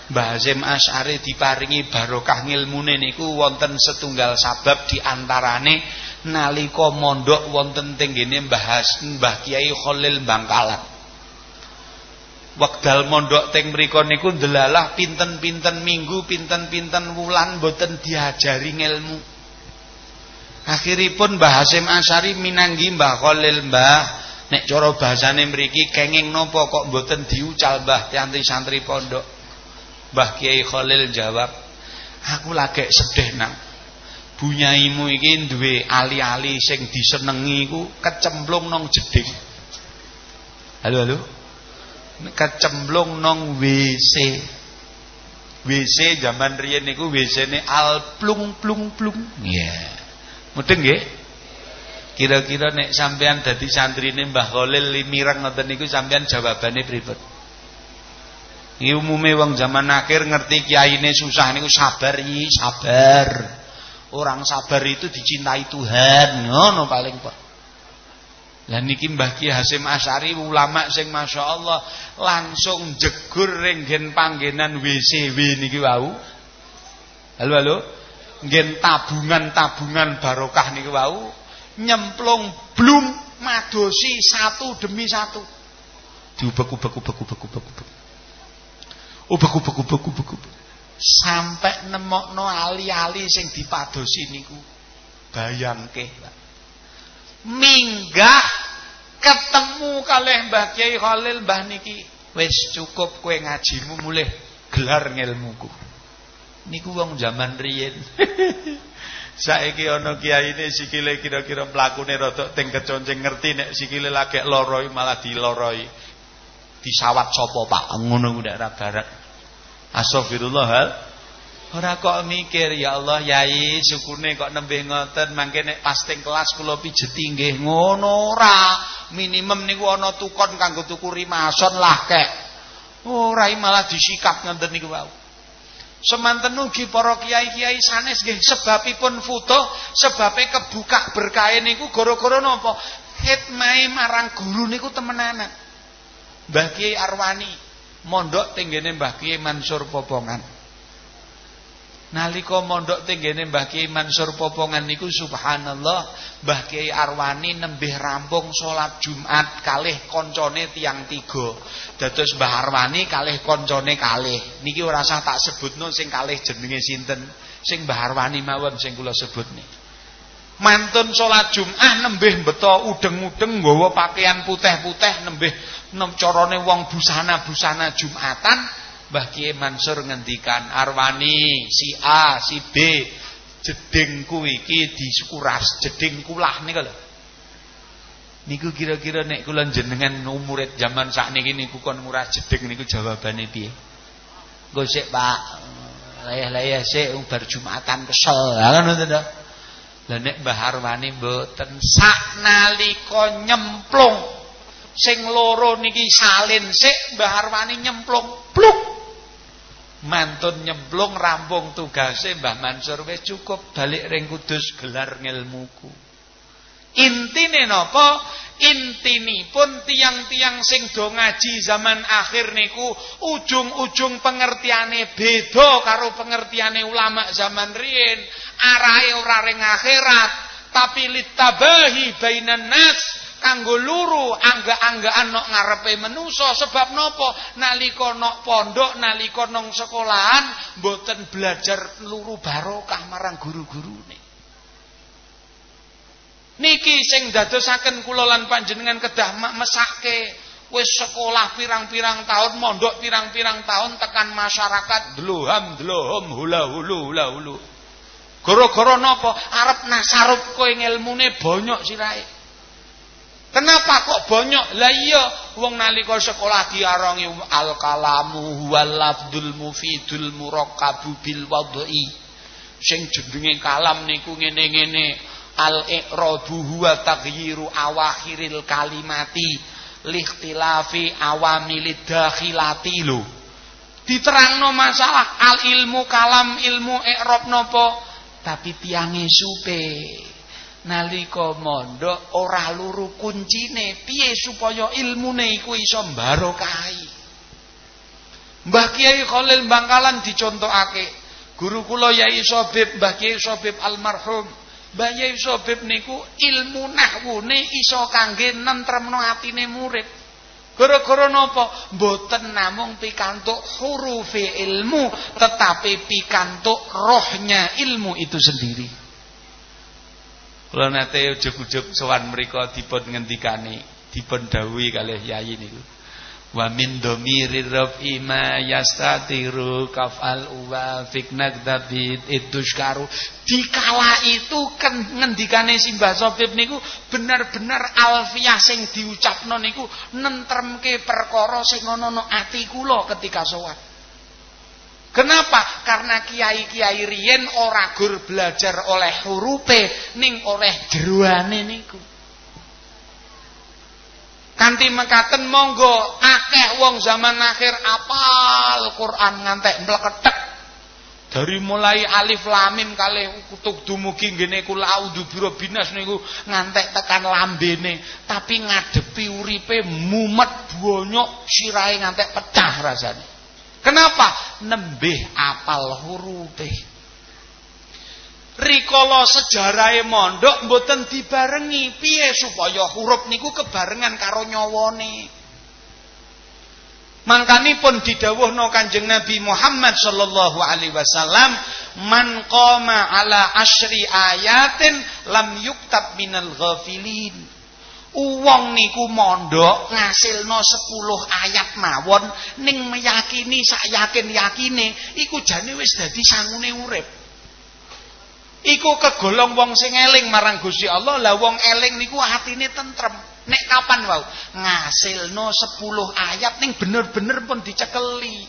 Mbah Hasyim Asy'ari diparingi barokah ngilmune niku wonten setunggal sabab diantarane nalika mondok wonten teng ngene Mbah Mbah Kiai Khalil Bangkalan. Wekdal mondok teng mriku niku ndelalah pinten-pinten minggu, pinten-pinten wulan boten diajari ilmu. Akhiripun Mbah Hasim Asyari minanggi Mbah Khalil Mbah nek cara bahasane mriki kenging napa kok boten diucal Mbah santri santri pondok. Mbah Kiai Khalil jawab, "Aku lagi sedih nang." Bunyaimu iki duwe ali-ali sing disenengi iku kecemplung nang jeding. Halo halo. Kecemplung nang WC. WC zaman riyen niku WC-ne al plung plung plung. Iya. Yeah. Mudeng nggih? Kira-kira nek sampean dadi santrine Mbah Khalil limireng ngoten niku sampean jawabane pripun? Iki umume wong zaman akhir ngerti kiyaine susah niku sabar iki, sabar. Orang sabar itu dicintai Tuhan, ngono paling Pak. Lah niki Mbah Ki Hasim Asyari ulama sing Masya Allah langsung jegur renggen panggenan WCW niki wau. Halo halo. Ngen tabungan-tabungan barokah niki wau nyemplung blum madosi satu demi satu. Diubek-ubek ubek-ubek ubek-ubek. Ubek-ubek ubek-ubek ubek sampai nemokno ali-ali sing dipadosi niku. Bayangke. Minggah ketemu kalih Mbah Kiai Khalil Mbah niki. Wis cukup kowe ngajimu mulih gelar ngilmuku niku wong zaman riyen. Saiki ana kiyaine sikile kira-kira mlakune rada teng keconceng ngerti nek sikile lagi loroi malah diloroi. Disawat sapa Pak? Ngono ku barat Astagfirullah Ora kok mikir ya Allah yai sukune kok nembe ngoten mangke nek pas teng kelas kula pijeti nggih. Ngono ora. Minimum niku ana tukon kanggo tuku rimason lah kek. Ora malah disikap ngoten niku wau Semanten ugi para kiai-kiai sanes nggih sebabipun foto sebabe kebuka berkah niku gara-gara napa? Hitmai marang guru niku temenanan. Mbah Kiai Arwani mondok tenggene Mbah Kiai Mansur Popongan. Nalika mondok tenggene Mbah Kiai Mansur Popongan niku subhanallah Mbah Kiai Arwani nembih rampung salat Jumat kalih koncone tiang tiga. Dados Mbah Arwani kalih koncone kalih. Niki ora usah tak sebutno sing kalih jenenge sinten. Sing Mbah Arwani mawon sing kula sebutne mantun sholat Jumat nembih beto udeng-udeng nggawa pakaian putih-putih nembih nem carane wong busana-busana Jumatan Mbah Kiai Mansur ngendikan Arwani si A si B jedingku iki disukuras jeding kulah niku lho. Niku kira-kira nek kula jenengan umurit zaman sakniki niku kon nguras jeding niku jawabane piye? Nggo sik Pak. Layah-layah sik bar Jumatan kesel. Kan ngoten to lah nek Mbah Arwani mboten saknalika nyemplung sing loro niki salin sik Mbah Arwani nyemplung pluk mantun nyemplung rampung tugase Mbah Mansur wis cukup balik ring Kudus gelar ngilmuku. Intine napa? Intinipun tiang-tiang sing do ngaji zaman akhir niku ujung-ujung pengertiane beda karo pengertiane ulama zaman riyin arahe ora ring akhirat tapi litabahi bainan nas kanggo luru angga-anggaan nok ngarepe menusa sebab nopo nalika nok pondok nalika nang sekolahan mboten belajar luru barokah marang guru-gurune niki sing dadosaken kula lan panjenengan kedah mesake wis sekolah pirang-pirang tahun mondok pirang-pirang tahun tekan masyarakat dluham dlohom hula hulu hula hulu Gara-gara napa? Arep nasarup kowe ngilmune bonyok sirahe. Kenapa kok bonyok? Lah iya, wong nalika sekolah diarangi al kalamu wal lafdul mufidul murakkabu bil wadhi. Sing jenenge kalam niku ngene-ngene al iqrabu huwa taghyiru awakhiril kalimati likhtilafi awamilid dakhilati lho. Diterangno masalah al ilmu kalam ilmu i'rab napa? tapi tiange supe nalika mondok ora luru kuncine. Piye supaya ilmune iku iso mbarokahi? Mbah Kiai Khalil Bangkalan dicontokake. Guru kula Yai Sobib Mbah Kiai Sobib almarhum. Mbah Yai Sobib niku ilmu nahwune iso kangge nentremno atine murid. Gara-gara napa? Mboten namung pikantuk huruf ilmu, tetapi pikantuk rohnya ilmu itu sendiri. Kula nate ujug-ujug sowan mriku dipun ngendikani, dipun dawuhi kalih yayi niku. Wa min dhamiri rafi ma yastatiru kafal uwa fiknak dabit iduskaru dikala itu kan ngendikane simbah sobib niku benar-benar alfiah sing diucapno niku nentremke perkara sing ana ati kula ketika sowan Kenapa? Karena kiai-kiai riyen ora gur belajar oleh hurufe ning oleh jeruane niku. Kanti mekaten monggo akeh wong zaman akhir apal Quran ngantek mleketek. Dari mulai alif lamim kalih kutuk dumugi ngene kula audu biro binas niku ngantek tekan lambene, tapi ngadepi uripe mumet bonyok sirahe ngantek pecah rasane. Kenapa? Nembih apal hurufe rikala sejarahe mondok mboten dibarengi. Piye supaya huruf niku kebarengan karo nyawane? Mangkanipun didhawuhna Kanjeng Nabi Muhammad sallallahu alaihi wasallam man qama ala asyri ayatin lam yuktab minal ghafilin Uwong niku mondok ngasilno 10 ayat mawon ning meyakini sak yakin-yakine iku jane wis dadi sangune urip Iku kegolong wong sing eling marang Gusti Allah. Lah wong eling niku atine tentrem. Nek kapan wau ngasilno 10 ayat ning bener-bener pun dicekeli.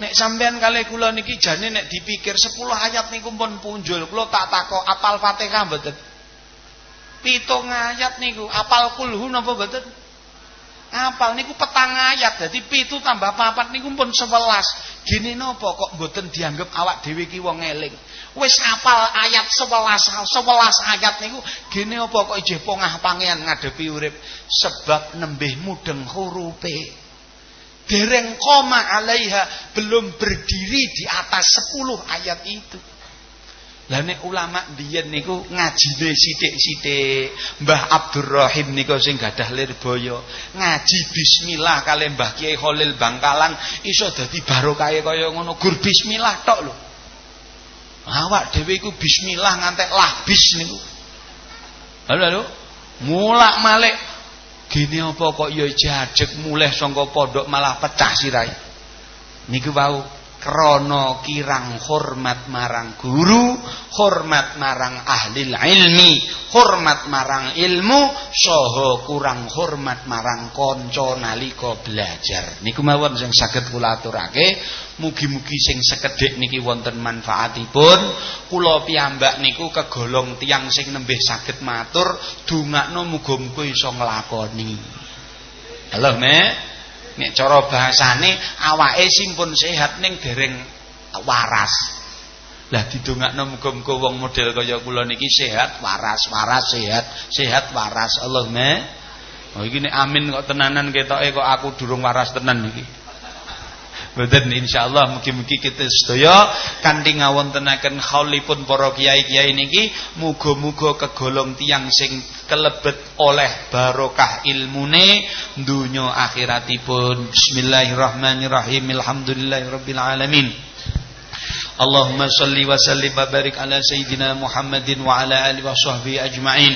Nek sampean kali kula niki jane nek dipikir 10 ayat niku pun punjul. Kula tak takok apal Fatihah mboten? Pitung ayat niku apal kulhu napa mboten? Apal niku petang ayat. Dadi pitu tambah papat niku pun 11. Gini nopo kok mboten dianggap awak dhewe ki wong eling. Wis hafal ayat 11 11 ayat niku gini apa kok ijeh pongah pangean ngadepi urip sebab nembih mudeng hurufe. Dereng koma alaiha belum berdiri di atas 10 ayat itu. Lah nek ulama biyen niku ngajine sithik-sithik. Mbah Abdurrahim niku sing gadah lirboyo ngaji bismillah kali Mbah Kiai Khalil Bangkalan iso dadi barokahe kaya ngono. Gur bismillah tok lho. Awak dhewe iku bismillah ngantek lahbis niku. Halo halo. Mulak malik gini apa kok ya jajek mulih saka pondok malah pecah sirai. Niku wau krono kirang hormat marang guru, hormat marang ahli ilmi, hormat marang ilmu, soho kurang hormat marang konco nalika belajar. Niku mawon sing saged kula aturake, mugi-mugi sing sekedhik niki wonten manfaatipun. Kula piyambak niku kegolong tiang sing nembih saged matur, dongakno muga-muga iso nglakoni. Halo, Nek. Nek cara bahasane awake sing pun sehat ning dereng waras. Lah didongakno muga-muga wong model kaya kula niki sehat, waras, waras, sehat, sehat, waras. Allahumma. Oh iki nek amin kok tenanan ketoke kok aku durung waras tenan niki. Mboten insyaallah mugi-mugi kita sedaya kanthi ngawontenaken khaulipun para kiai-kiai niki muga-muga kegolong tiang sing kelebet oleh barokah ilmune dunya akhiratipun. Bismillahirrahmanirrahim. Alhamdulillahirabbil alamin. Allahumma salli wa sallim wa barik ala sayyidina Muhammadin wa ala alihi wa sahbihi ajma'in.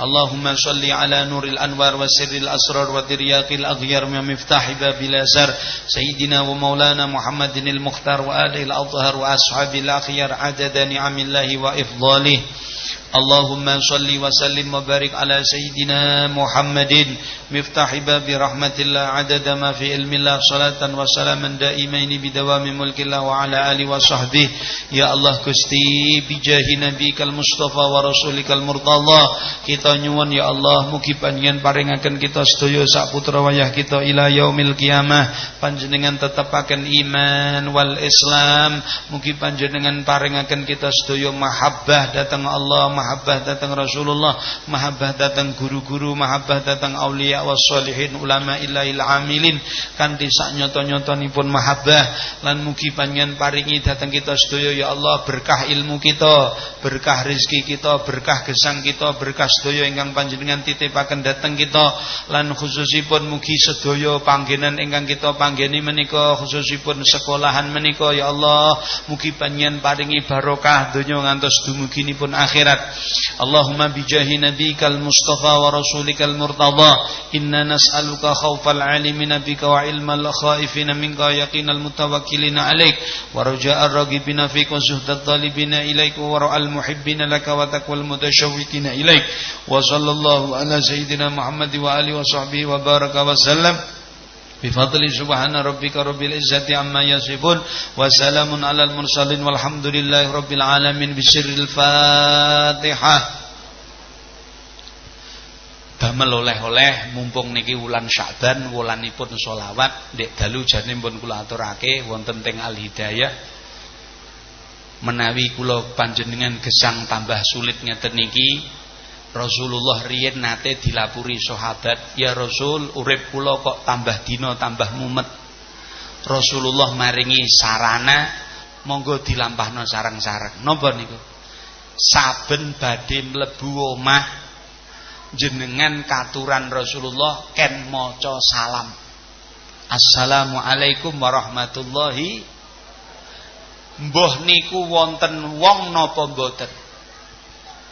اللهم صل على نور الأنوار وسر الأسرار وترياق الأغيار ومفتاح باب الأزهر. سيدنا ومولانا محمد المختار وآله الأطهر وأصحاب الأخيار عدد نعم الله وإفضاله. اللهم صل وسلم وبارك على سيدنا محمد مفتاح باب رحمة الله عدد ما في علم الله صلاة وسلاما دائمين بدوام ملك الله وعلى آله وصحبه يا الله كستي بجاه نبيك المصطفى ورسولك المرتضى kita nyuwun ya Allah mugi panjenengan paringaken kita sedaya sak putra wayah kita ila yaumil kiamah panjenengan tetepaken iman wal Islam mugi panjenengan paringaken kita sedaya mahabbah datang Allah mahabbah datang Rasulullah mahabbah datang guru-guru mahabbah datang aulia wassalihin ulama illahil amilin. Kanthi sak nyoto-nyotonipun mahabbah. Lan mugi panjenengan paringi datang kita sedaya ya Allah berkah ilmu kita berkah rezeki kita berkah gesang kita berkah sedaya ingkang panjenengan titipaken datang kita. Lan khususipun mugi sedaya panggenan ingkang kita panggeni menika khususipun sekolahan menika ya Allah. Mugi panjenengan paringi barokah donya ngantos dumuginipun akhirat. Allahumma bijahi nabikal mustafa wa rasulikal murtada inna nas'aluka khawfal alimina bika wa ilmal khaifina minka yaqinal mutawakkilina alaik wa raja'ar ragibina fika wa zuhdat talibina ilaik wa ra'al muhibbina laka wa taqwal mutashawwikina ilaik wa sallallahu ala sayyidina Muhammad wa alihi wa sahbihi wa baraka wa sallam بفضل سبحان ربك رب العزة عما يصفون وسلام على المرسلين والحمد لله رب العالمين بسر الفاتحة damel oleh-oleh mumpung niki wulan Sya'ban wulanipun selawat ndek dalu jane pun kula aturake wonten teng Al Hidayah menawi kula panjenengan gesang tambah sulit ngeten niki Rasulullah riyen nate dilapuri sahabat, "Ya Rasul, urip kula kok tambah dina tambah mumet." Rasulullah maringi sarana, monggo dilampahno sarang-sarang. Napa niku? Saben badhe mlebu omah jenengan katuran Rasulullah ken maca salam. Assalamualaikum warahmatullahi Mbah niku wonten wong napa mboten?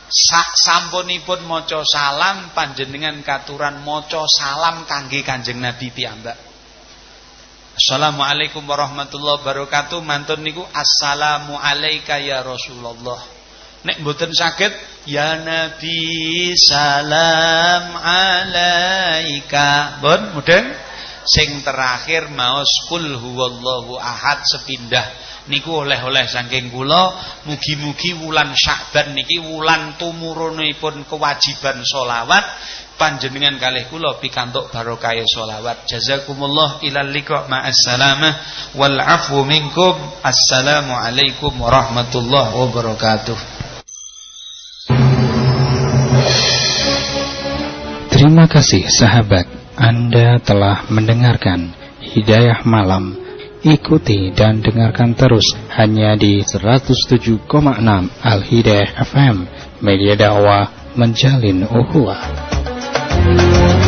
sak sampunipun maca salam panjenengan katuran maca salam kangge Kanjeng Nabi piyambak. Assalamualaikum warahmatullahi wabarakatuh. Mantun niku assalamu alayka ya Rasulullah. Nek mboten saged ya Nabi salam alaika. Bon, mudeng. Sing terakhir maos kul huwallahu ahad sepindah. Niku oleh-oleh saking kula. Mugi-mugi wulan Sya'ban niki wulan tumurunipun kewajiban solawat panjenengan kalih kula pikantuk barokah selawat jazakumullah ilal liqa ma'as salamah. Wal afu minkum. Assalamu alaikum warahmatullahi wabarakatuh Terima kasih sahabat. Anda telah mendengarkan Hidayah Malam. Ikuti dan dengarkan terus hanya di 107,6 Al-Hidayah FM Media dakwah menjalin you.